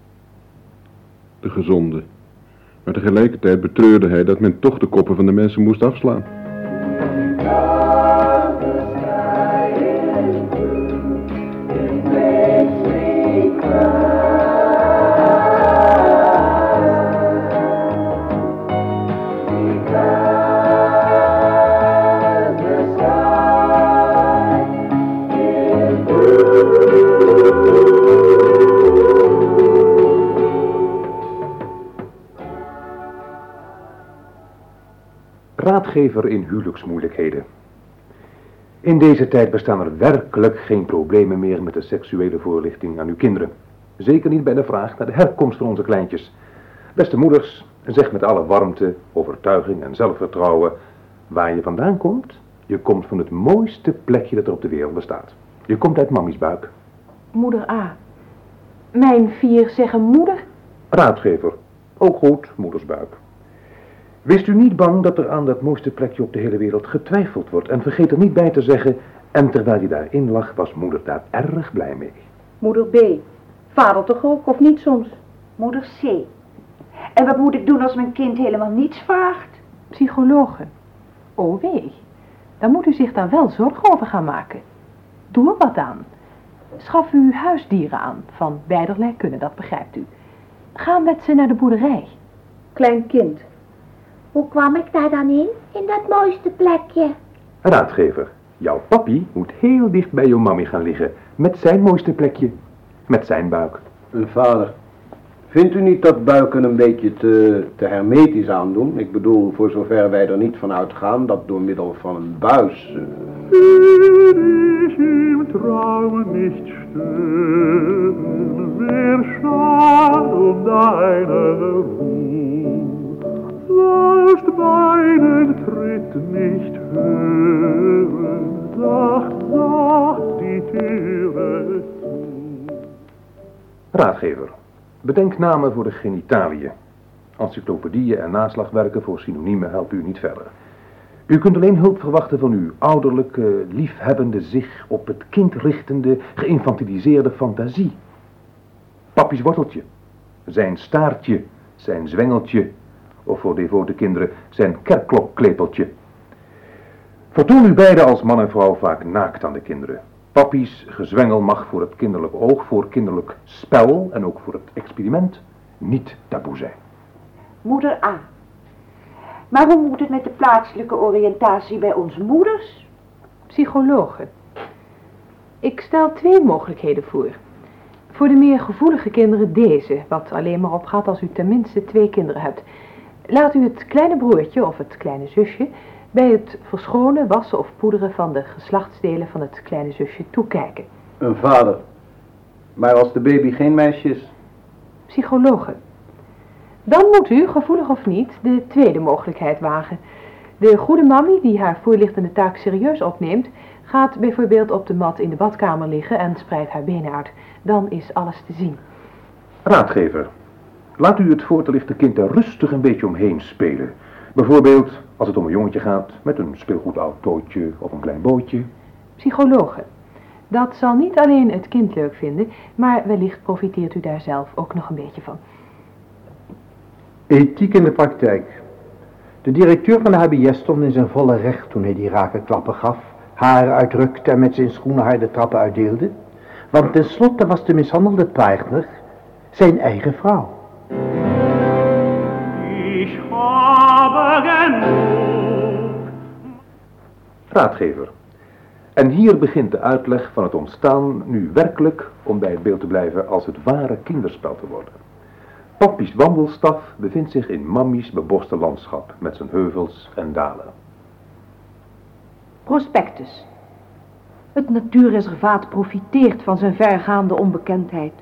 De gezonde. Maar tegelijkertijd betreurde hij dat men toch de koppen van de mensen moest afslaan. Raadgever in huwelijksmoeilijkheden. In deze tijd bestaan er werkelijk geen problemen meer met de seksuele voorlichting aan uw kinderen. Zeker niet bij de vraag naar de herkomst van onze kleintjes. Beste moeders, zeg met alle warmte, overtuiging en zelfvertrouwen waar je vandaan komt. Je komt van het mooiste plekje dat er op de wereld bestaat. Je komt uit mammies buik. Moeder A. Mijn vier zeggen moeder? Raadgever, ook goed, moeders buik. Wees u niet bang dat er aan dat mooiste plekje op de hele wereld getwijfeld wordt. En vergeet er niet bij te zeggen, en terwijl je daarin lag, was moeder daar erg blij mee. Moeder B. Vader toch ook, of niet soms? Moeder C. En wat moet ik doen als mijn kind helemaal niets vraagt? Psychologen. Oh wee. Daar moet u zich dan wel zorgen over gaan maken. Doe er wat aan. Schaf u huisdieren aan, van beiderlei kunnen, dat begrijpt u. Ga met ze naar de boerderij. Klein kind. Hoe kwam ik daar dan in, in dat mooiste plekje? Raadgever, jouw papi moet heel dicht bij jouw mammy gaan liggen. Met zijn mooiste plekje. Met zijn buik. Een vader, Vindt u niet dat buiken een beetje te, te hermetisch aandoen? Ik bedoel, voor zover wij er niet van uitgaan dat door middel van een buis... stören, wer schad um deine Ruhe, sollst meinen Tritt nicht hören, sacht, sacht die Türe zu. Raadgever. Bedenk namen voor de genitaliën. Encyclopedieën en naslagwerken voor synoniemen helpen u niet verder. U kunt alleen hulp verwachten van uw ouderlijke, liefhebbende, zich op het kind richtende, geïnfantiliseerde fantasie. Pappies worteltje, zijn staartje, zijn zwengeltje, of voor devote kinderen zijn kerkklokklepeltje. Vertoon u beiden als man en vrouw vaak naakt aan de kinderen. Pappies gezwengel mag voor het kinderlijk oog, voor kinderlijk spel en ook voor het experiment niet taboe zijn. Moeder A. Maar hoe moet het met de plaatselijke oriëntatie bij onze moeders? Psychologen. Ik stel twee mogelijkheden voor. Voor de meer gevoelige kinderen deze, wat alleen maar opgaat als u tenminste twee kinderen hebt. Laat u het kleine broertje of het kleine zusje bij het verschonen, wassen of poederen van de geslachtsdelen van het kleine zusje toekijken. Een vader. Maar als de baby geen meisje is... Psychologen. Dan moet u, gevoelig of niet, de tweede mogelijkheid wagen. De goede mammy die haar voorlichtende taak serieus opneemt, gaat bijvoorbeeld op de mat in de badkamer liggen en spreidt haar benen uit. Dan is alles te zien. Raadgever. Laat u het voor te lichte kind er rustig een beetje omheen spelen. Bijvoorbeeld als het om een jongetje gaat met een speelgoedautootje of een klein bootje. Psychologen. Dat zal niet alleen het kind leuk vinden, maar wellicht profiteert u daar zelf ook nog een beetje van. Ethiek in de praktijk. De directeur van de HBS stond in zijn volle recht toen hij die rake klappen gaf, haar uitrukte en met zijn schoenen haar de trappen uitdeelde. Want tenslotte was de mishandelde partner zijn eigen vrouw. Genug. Raadgever. En hier begint de uitleg van het ontstaan nu werkelijk, om bij het beeld te blijven, als het ware kinderspel te worden. Pappie's wandelstaf bevindt zich in Mammie's beboste landschap met zijn heuvels en dalen. Prospectus. Het natuurreservaat profiteert van zijn vergaande onbekendheid.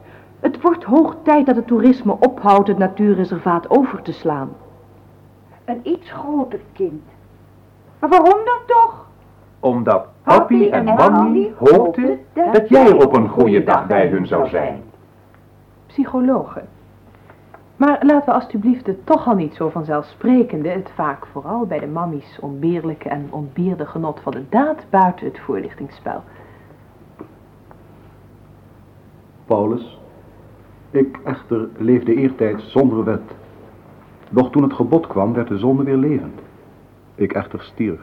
Het wordt hoog tijd dat het toerisme ophoudt het natuurreservaat over te slaan. Een iets groter kind. Maar waarom dan toch? Omdat Pappie en Mammie hoopten dat jij op een goede dag bij hun zou zijn. Psychologen. Maar laten we alstublieft het toch al niet zo vanzelfsprekende, het vaak vooral bij de mammies onbeerlijke en ontbeerde genot van de daad buiten het voorlichtingsspel. Paulus, ik echter leefde eertijds zonder wet. Doch toen het gebod kwam, werd de zonde weer levend. Ik echter stierf.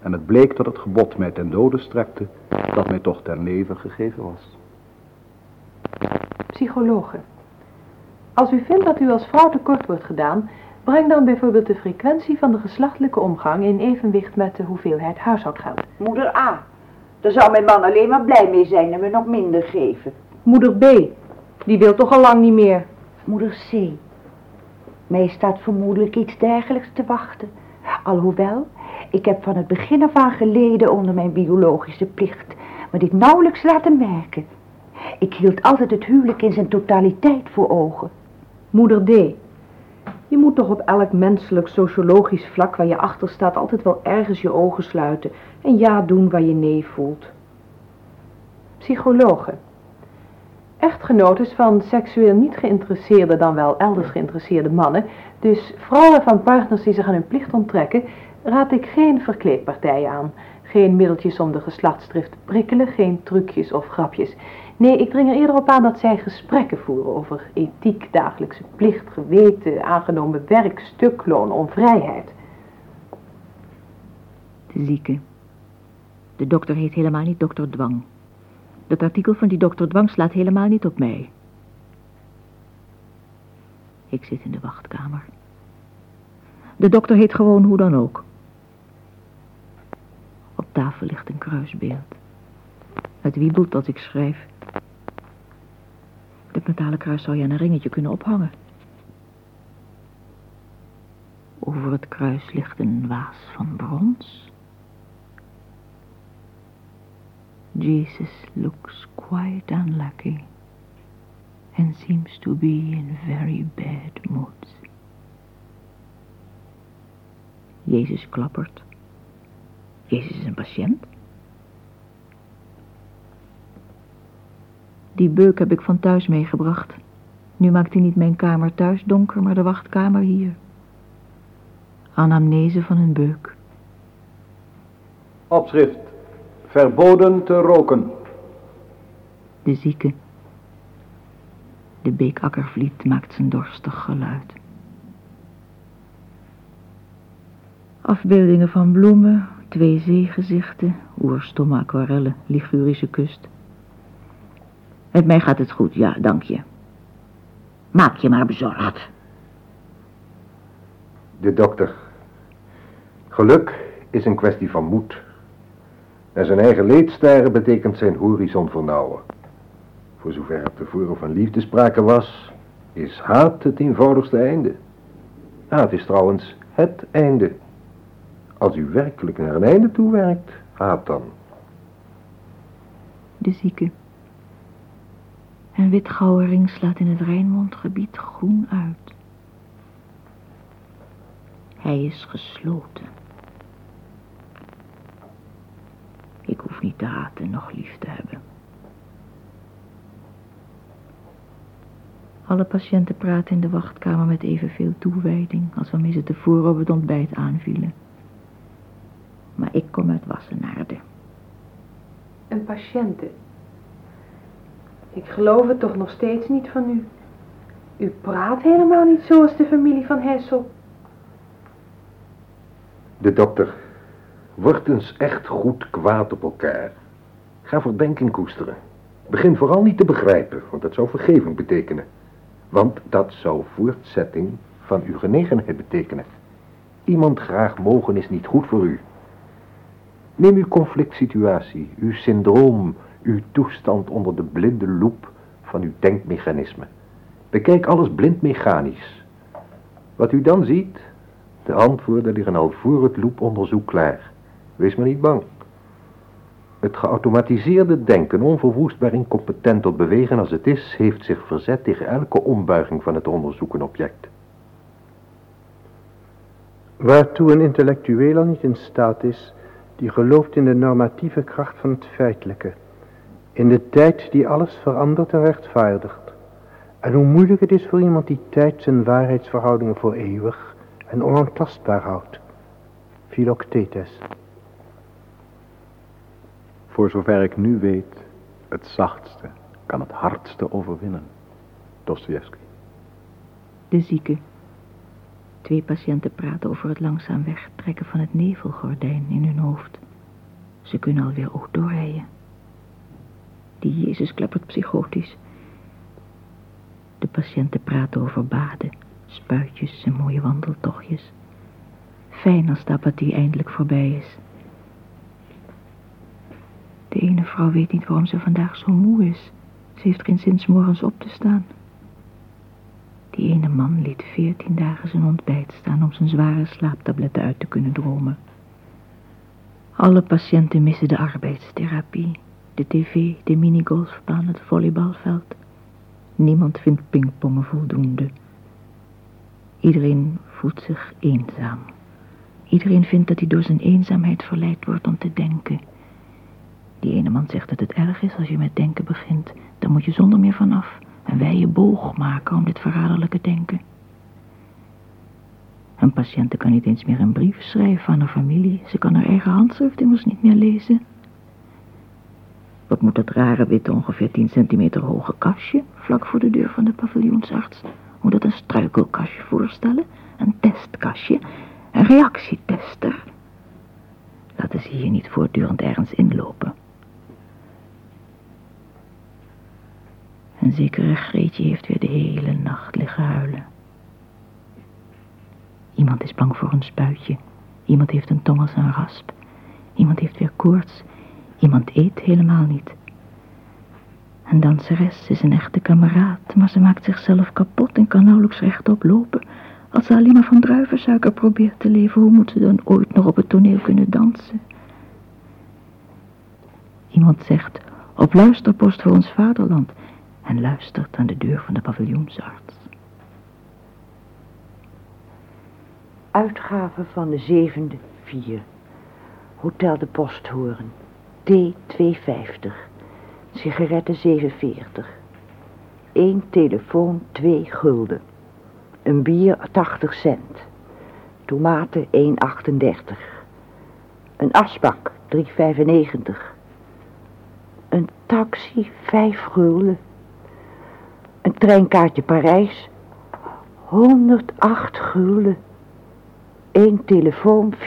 En het bleek dat het gebod mij ten dode strekte, dat mij toch ten leven gegeven was. Psychologen. Als u vindt dat u als vrouw tekort wordt gedaan, breng dan bijvoorbeeld de frequentie van de geslachtelijke omgang in evenwicht met de hoeveelheid huishoudgeld. Moeder A. Daar zou mijn man alleen maar blij mee zijn en me nog minder geven. Moeder B, die wil toch al lang niet meer. Moeder C. Mij staat vermoedelijk iets dergelijks te wachten. Alhoewel, ik heb van het begin af aan geleden onder mijn biologische plicht, maar dit nauwelijks laten merken. Ik hield altijd het huwelijk in zijn totaliteit voor ogen. Moeder D, je moet toch op elk menselijk sociologisch vlak waar je achter staat altijd wel ergens je ogen sluiten en ja doen waar je nee voelt. Psychologen. Echtgenotes van seksueel niet geïnteresseerde dan wel elders geïnteresseerde mannen, dus vrouwen van partners die zich aan hun plicht onttrekken, raad ik geen verkleedpartijen aan. Geen middeltjes om de geslachtsdrift te prikkelen, geen trucjes of grapjes. Nee, ik dring er eerder op aan dat zij gesprekken voeren over ethiek, dagelijkse plicht, geweten, aangenomen werk, stukloon, onvrijheid. De zieke. De dokter heet helemaal niet dokter Dwang. Dat artikel van die dokter Dwang slaat helemaal niet op mij. Ik zit in de wachtkamer. De dokter heet gewoon hoe dan ook. Op tafel ligt een kruisbeeld. Het wiebelt als ik schrijf. Het metalen kruis zou je een ringetje kunnen ophangen. Over het kruis ligt een waas van brons. Jesus looks quite unlucky and seems to be in very bad moods. Jezus klappert. Jezus is een patiënt. Die beuk heb ik van thuis meegebracht. Nu maakt hij niet mijn kamer thuis donker, maar de wachtkamer hier. Anamnese van een beuk. Opschrift. Verboden te roken. De zieke. De beekakkervliet maakt zijn dorstig geluid. Afbeeldingen van bloemen, twee zeegezichten, oerstomme aquarellen, Ligurische kust. Met mij gaat het goed, ja, dank je. Maak je maar bezorgd. De dokter. Geluk is een kwestie van moed. En zijn eigen leedstaren betekent zijn horizon vernauwen. Voor zover er tevoren van liefde sprake was, is haat het eenvoudigste einde. Haat is trouwens het einde. Als u werkelijk naar een einde toe werkt, haat dan. De zieke. Een witgouden ring slaat in het Rijnmondgebied groen uit. Hij is gesloten. Ik hoef niet te haten, nog lief te hebben. Alle patiënten praten in de wachtkamer met evenveel toewijding als waarmee ze tevoren op het ontbijt aanvielen. Maar ik kom uit Wassenaarde. Een patiënte. Ik geloof het toch nog steeds niet van u. U praat helemaal niet zoals de familie van Hessel. De dokter. Word eens echt goed kwaad op elkaar. Ga verdenking koesteren. Begin vooral niet te begrijpen, want dat zou vergeving betekenen. Want dat zou voortzetting van uw genegenheid betekenen. Iemand graag mogen is niet goed voor u. Neem uw conflictsituatie, uw syndroom, uw toestand onder de blinde loep van uw denkmechanisme. Bekijk alles blind mechanisch. Wat u dan ziet, de antwoorden liggen al voor het loeponderzoek klaar. Wees maar niet bang. Het geautomatiseerde denken, onverwoestbaar incompetent tot bewegen als het is, heeft zich verzet tegen elke ombuiging van het onderzoeken object. Waartoe een intellectueel al niet in staat is, die gelooft in de normatieve kracht van het feitelijke, in de tijd die alles verandert en rechtvaardigt. En hoe moeilijk het is voor iemand die tijd zijn waarheidsverhoudingen voor eeuwig en onaantastbaar houdt. Philoctetes. Voor zover ik nu weet, het zachtste kan het hardste overwinnen. Dostoevsky. De zieke. Twee patiënten praten over het langzaam wegtrekken van het nevelgordijn in hun hoofd. Ze kunnen alweer ook doorrijden. Die Jezus kleppert psychotisch. De patiënten praten over baden, spuitjes en mooie wandeltochtjes. Fijn als de apathie eindelijk voorbij is. De ene vrouw weet niet waarom ze vandaag zo moe is. Ze heeft geen zin morgens op te staan. Die ene man liet veertien dagen zijn ontbijt staan om zijn zware slaaptabletten uit te kunnen dromen. Alle patiënten missen de arbeidstherapie, de tv, de minigolfbaan, het volleybalveld. Niemand vindt pingpongen voldoende. Iedereen voelt zich eenzaam. Iedereen vindt dat hij door zijn eenzaamheid verleid wordt om te denken. Die ene man zegt dat het erg is als je met denken begint. Dan moet je zonder meer vanaf een wijde boog maken om dit verraderlijke denken. Een patiënt kan niet eens meer een brief schrijven aan haar familie. Ze kan haar eigen handschrift immers niet meer lezen. Wat moet dat rare witte, ongeveer 10 centimeter hoge kastje, vlak voor de deur van de paviljoensarts? Moet dat een struikelkastje voorstellen? Een testkastje? Een reactietester? Laten ze hier niet voortdurend ergens inlopen. Een zekere Greetje heeft weer de hele nacht liggen huilen. Iemand is bang voor een spuitje. Iemand heeft een tong als een rasp. Iemand heeft weer koorts. Iemand eet helemaal niet. Een danseres is een echte kameraad, maar ze maakt zichzelf kapot en kan nauwelijks rechtop lopen. Als ze alleen maar van druivensuiker probeert te leven, hoe moet ze dan ooit nog op het toneel kunnen dansen? Iemand zegt, op luisterpost voor ons vaderland, en luistert aan de deur van de paviljoensarts. Uitgave van de zevende vier. Hotel de Posthoorn. Thee 2,50. Sigaretten 47. Eén telefoon 2 gulden. Een bier 80 cent. Tomaten 1,38. Een asbak 3,95. Een taxi 5 gulden. Een treinkaartje Parijs 108 gulden. Eén telefoon 4,50.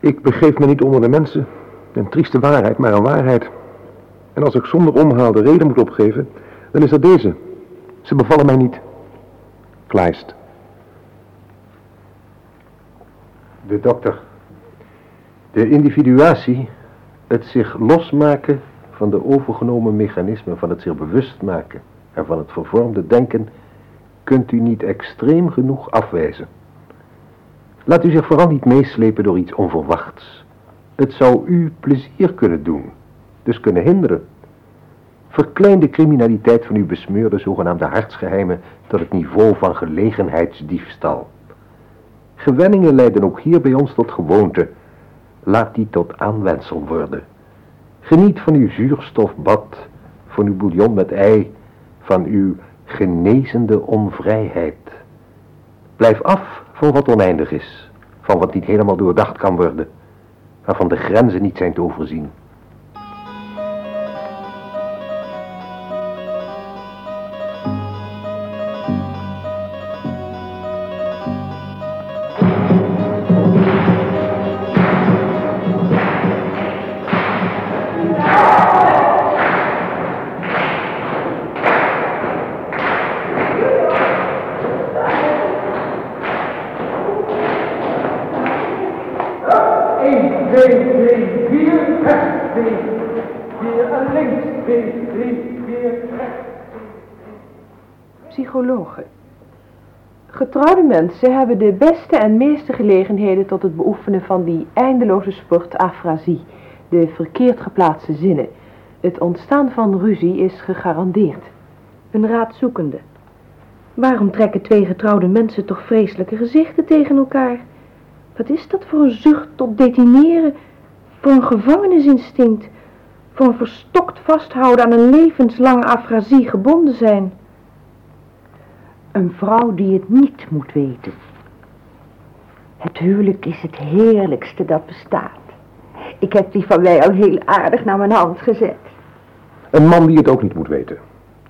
Ik begeef me niet onder de mensen. Een trieste waarheid, maar een waarheid. En als ik zonder omhaal de reden moet opgeven, dan is dat deze. Ze bevallen mij niet. Kleist. De dokter. De individuatie, het zich losmaken van de overgenomen mechanismen, van het zich bewust maken en van het vervormde denken, kunt u niet extreem genoeg afwijzen. Laat u zich vooral niet meeslepen door iets onverwachts. Het zou u plezier kunnen doen, dus kunnen hinderen. Verklein de criminaliteit van uw besmeurde zogenaamde hartsgeheimen tot het niveau van gelegenheidsdiefstal. Gewenningen leiden ook hier bij ons tot gewoonte. Laat die tot aanwensel worden. Geniet van uw zuurstofbad, van uw bouillon met ei, van uw genezende onvrijheid. Blijf af van wat oneindig is, van wat niet helemaal doordacht kan worden, waarvan de grenzen niet zijn te overzien. Getrouwde mensen hebben de beste en meeste gelegenheden tot het beoefenen van die eindeloze sport afrasie, de verkeerd geplaatste zinnen. Het ontstaan van ruzie is gegarandeerd. Een raadzoekende. Waarom trekken twee getrouwde mensen toch vreselijke gezichten tegen elkaar? Wat is dat voor een zucht tot detineren? Voor een gevangenisinstinct? Voor een verstokt vasthouden aan een levenslange afrasie gebonden zijn? Een vrouw die het niet moet weten. Het huwelijk is het heerlijkste dat bestaat. Ik heb die van mij al heel aardig naar mijn hand gezet. Een man die het ook niet moet weten.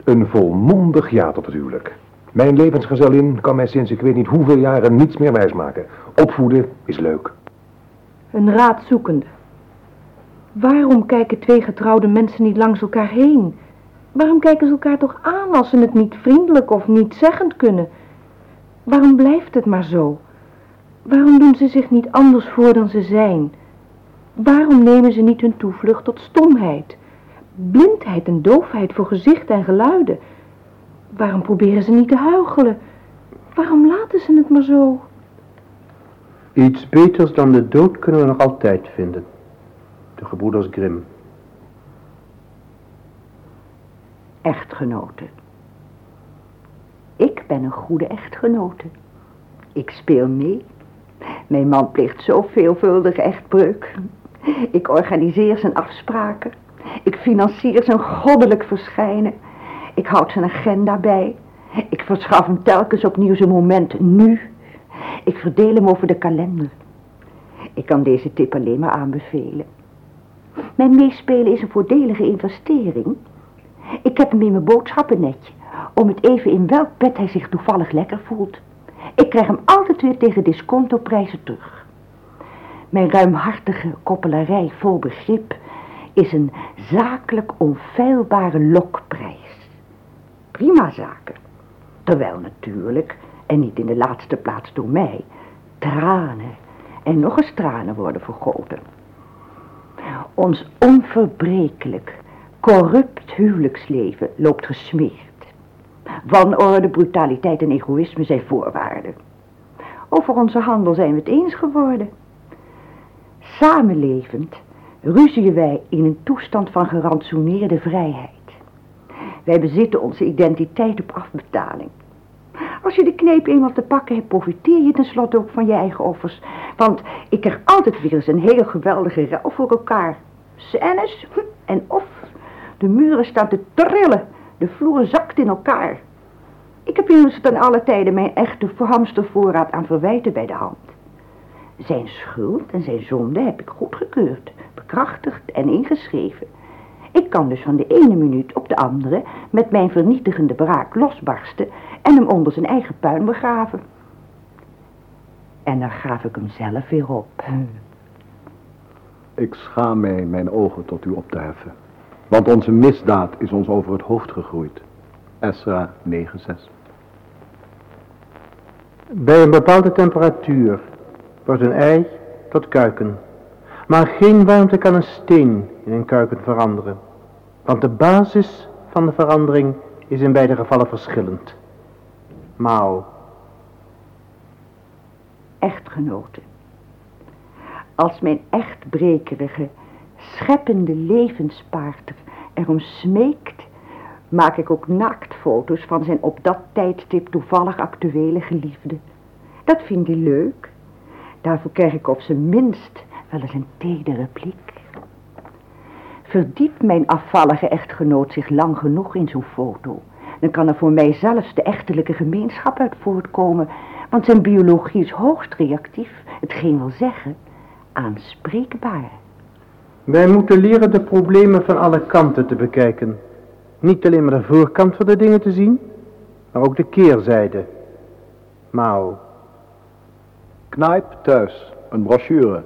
Een volmondig ja tot het huwelijk. Mijn levensgezellin kan mij sinds ik weet niet hoeveel jaren niets meer wijsmaken. Opvoeden is leuk. Een raadzoekende. Waarom kijken twee getrouwde mensen niet langs elkaar heen? Waarom kijken ze elkaar toch aan als ze het niet vriendelijk of niet zeggend kunnen? Waarom blijft het maar zo? Waarom doen ze zich niet anders voor dan ze zijn? Waarom nemen ze niet hun toevlucht tot stomheid, blindheid en doofheid voor gezichten en geluiden? Waarom proberen ze niet te huichelen? Waarom laten ze het maar zo? Iets beters dan de dood kunnen we nog altijd vinden. De gebroeders Grimm. Echtgenote. Ik ben een goede echtgenote. Ik speel mee. Mijn man pleegt zo veelvuldige echtbreuk. Ik organiseer zijn afspraken. Ik financier zijn goddelijk verschijnen. Ik houd zijn agenda bij. Ik verschaf hem telkens opnieuw zijn moment nu. Ik verdeel hem over de kalender. Ik kan deze tip alleen maar aanbevelen. Mijn meespelen is een voordelige investering. Ik heb hem in mijn boodschappennetje, om het even in welk bed hij zich toevallig lekker voelt. Ik krijg hem altijd weer tegen discontoprijzen terug. Mijn ruimhartige koppelarij vol begrip is een zakelijk onfeilbare lokprijs. Prima zaken. Terwijl natuurlijk, en niet in de laatste plaats door mij, tranen en nog eens tranen worden vergoten. Ons onverbrekelijk, corrupt huwelijksleven loopt gesmeerd. Wanorde, brutaliteit en egoïsme zijn voorwaarden. Over onze handel zijn we het eens geworden. Samenlevend ruzien wij in een toestand van gerantsoeneerde vrijheid. Wij bezitten onze identiteit op afbetaling. Als je de kneep eenmaal te pakken hebt, profiteer je tenslotte ook van je eigen offers. Want ik krijg altijd weer eens een hele geweldige ruil voor elkaar. Scènes en of. De muren staan te trillen. De vloer zakt in elkaar. Ik heb immers ten alle tijden mijn echte hamstervoorraad aan verwijten bij de hand. Zijn schuld en zijn zonde heb ik goedgekeurd, bekrachtigd en ingeschreven. Ik kan dus van de ene minuut op de andere met mijn vernietigende braak losbarsten en hem onder zijn eigen puin begraven. En dan graaf ik hem zelf weer op. Ik schaam mij mijn ogen tot u op te heffen. Want onze misdaad is ons over het hoofd gegroeid. Esra 9:6. Bij een bepaalde temperatuur wordt een ei tot kuiken. Maar geen warmte kan een steen in een kuiken veranderen. Want de basis van de verandering is in beide gevallen verschillend. Mao. Echtgenoten. Als mijn echtbrekerige, scheppende levenspaarder erom smeekt, maak ik ook naaktfoto's van zijn op dat tijdstip toevallig actuele geliefde. Dat vindt hij leuk. Daarvoor krijg ik op zijn minst wel eens een tedere blik. Verdiept mijn afvallige echtgenoot zich lang genoeg in zo'n foto, dan kan er voor mij zelfs de echtelijke gemeenschap uit voortkomen, want zijn biologie is hoogst reactief, hetgeen wil zeggen, aanspreekbaar. Wij moeten leren de problemen van alle kanten te bekijken. Niet alleen maar de voorkant van de dingen te zien, maar ook de keerzijde. Mao. Knijp thuis, een brochure.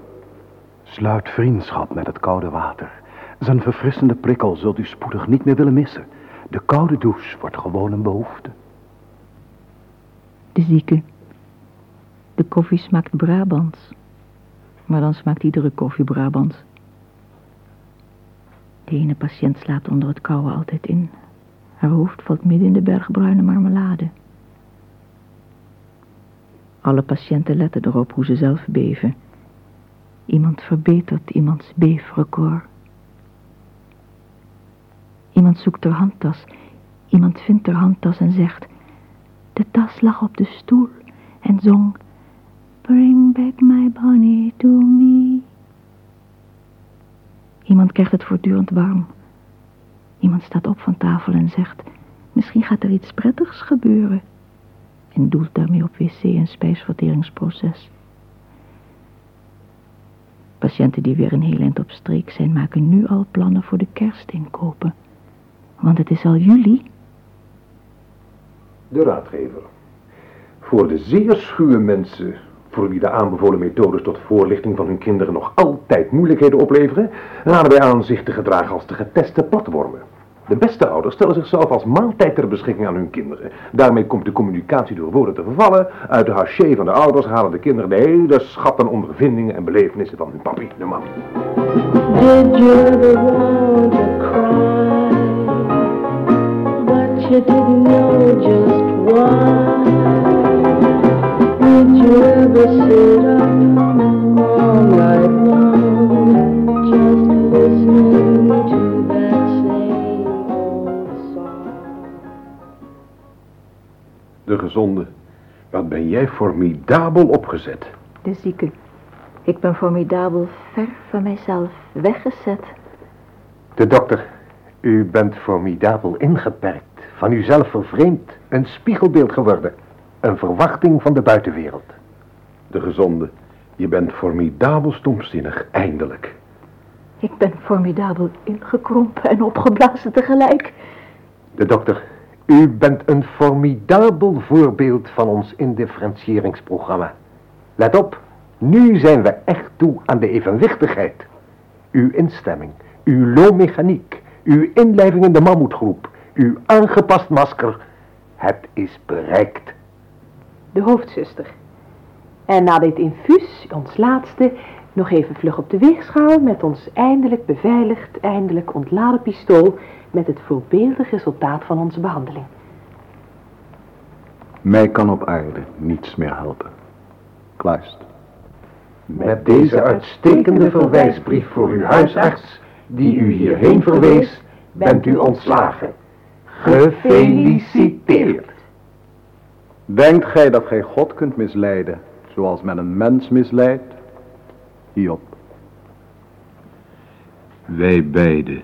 Sluit vriendschap met het koude water. Zijn verfrissende prikkel zult u spoedig niet meer willen missen. De koude douche wordt gewoon een behoefte. De zieke. De koffie smaakt Brabants. Maar dan smaakt iedere koffie Brabants. De ene patiënt slaapt onder het koude altijd in. Haar hoofd valt midden in de bergbruine marmelade. Alle patiënten letten erop hoe ze zelf beven. Iemand verbetert iemands beefrecord. Iemand zoekt haar handtas. Iemand vindt haar handtas en zegt... De tas lag op de stoel en zong... Bring back my Bonnie to me. Iemand krijgt het voortdurend warm. Iemand staat op van tafel en zegt... Misschien gaat er iets prettigs gebeuren. En doelt daarmee op wc en spijsverteringsproces. Patiënten die weer een heel eind op streek zijn... maken nu al plannen voor de kerstinkopen. Want het is al juli. De raadgever. Voor de zeer schuwe mensen voor wie de aanbevolen methodes tot voorlichting van hun kinderen nog altijd moeilijkheden opleveren, raden wij aan zich te gedragen als de geteste platwormen. De beste ouders stellen zichzelf als maaltijd ter beschikking aan hun kinderen. Daarmee komt de communicatie door woorden te vervallen. Uit de haché van de ouders halen de kinderen de hele schat aan ondervindingen en belevenissen van hun papi en mami. Did you to cry? But you didn't know just why. Did you ever sit up all night long just listening to that same old song? De gezonde. Wat ben jij formidabel opgezet. De zieke. Ik ben formidabel ver van mijzelf weggezet. De dokter, u bent formidabel ingeperkt, van uzelf vervreemd, een spiegelbeeld geworden. Een verwachting van de buitenwereld. De gezonde. Je bent formidabel stomzinnig, eindelijk. Ik ben formidabel ingekrompen en opgeblazen tegelijk. De dokter, u bent een formidabel voorbeeld van ons indifferentiëringsprogramma. Let op, nu zijn we echt toe aan de evenwichtigheid. Uw instemming, uw loonmechaniek, uw inlijving in de mammoetgroep, uw aangepast masker. Het is bereikt. De hoofdzuster. En na dit infuus, ons laatste, Nog even vlug op de weegschaal met ons eindelijk beveiligd, eindelijk ontladen pistool met het voorbeeldig resultaat van onze behandeling. Mij kan op aarde niets meer helpen. Kluist. Met deze uitstekende verwijsbrief voor uw huisarts, die u hierheen verwees, bent u ontslagen. Gefeliciteerd. Denkt gij dat gij God kunt misleiden, zoals men een mens misleidt? Hierop. Wij beiden.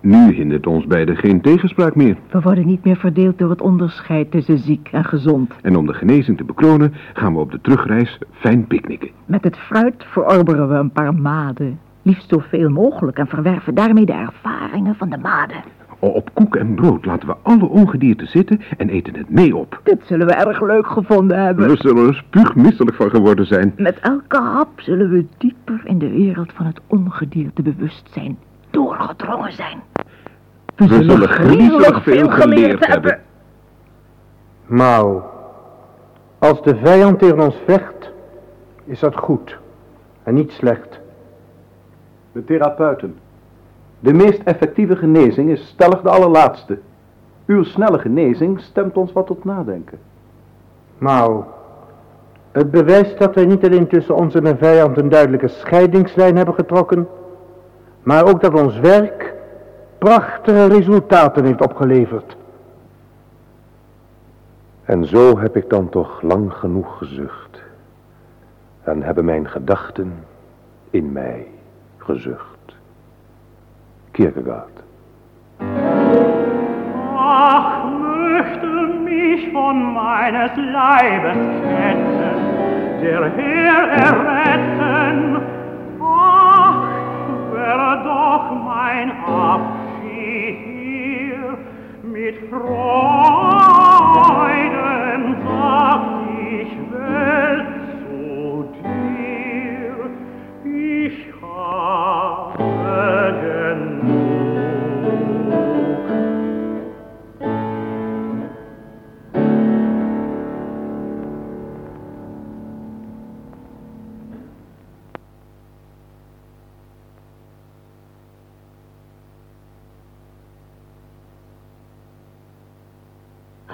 Nu hindert ons beiden geen tegenspraak meer. We worden niet meer verdeeld door het onderscheid tussen ziek en gezond. En om de genezing te bekronen gaan we op de terugreis fijn picknicken. Met het fruit verorberen we een paar maden. Liefst zoveel mogelijk en verwerven daarmee de ervaringen van de maden. Op koek en brood laten we alle ongedierte zitten en eten het mee op. Dit zullen we erg leuk gevonden hebben. We zullen er spuugmisselijk van geworden zijn. Met elke hap zullen we dieper in de wereld van het ongedierte bewustzijn doorgedrongen zijn. We, zullen griezelig veel geleerd hebben. Mauw, als de vijand tegen ons vecht, is dat goed en niet slecht. De therapeuten. De meest effectieve genezing is stellig de allerlaatste. Uw snelle genezing stemt ons wat tot nadenken. Mauw, het bewijst dat wij niet alleen tussen ons en de vijand een duidelijke scheidingslijn hebben getrokken, maar ook dat ons werk prachtige resultaten heeft opgeleverd. En zo heb ik dan toch lang genoeg gezucht. En hebben mijn gedachten in mij gezucht. Kierkegaard. Ach, möchte mich von meines Leibes Ketten der Herr erretten. Ach, wäre doch mein Abschied hier mit Freuden sagt ich will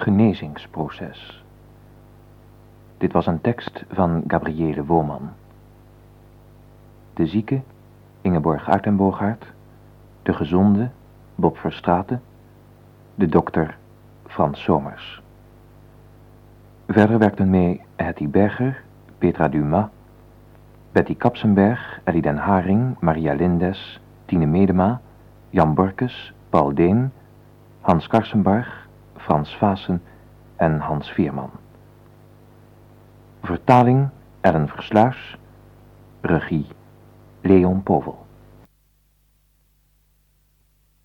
Genezingsproces. Dit was een tekst van Gabriele Woman. De zieke, Ingeborg Uitenboogaard. De gezonde, Bob Verstraten. De dokter, Frans Somers. Verder werkten mee Hetty Berger, Petra Dumas, Betty Kapsenberg, Ellie den Haring, Maria Lindes, Tine Medema, Jan Borkes, Paul Deen, Hans Karsenbarg, Frans Vaassen en Hans Veerman. Vertaling Ellen Versluis. Regie Leon Povel.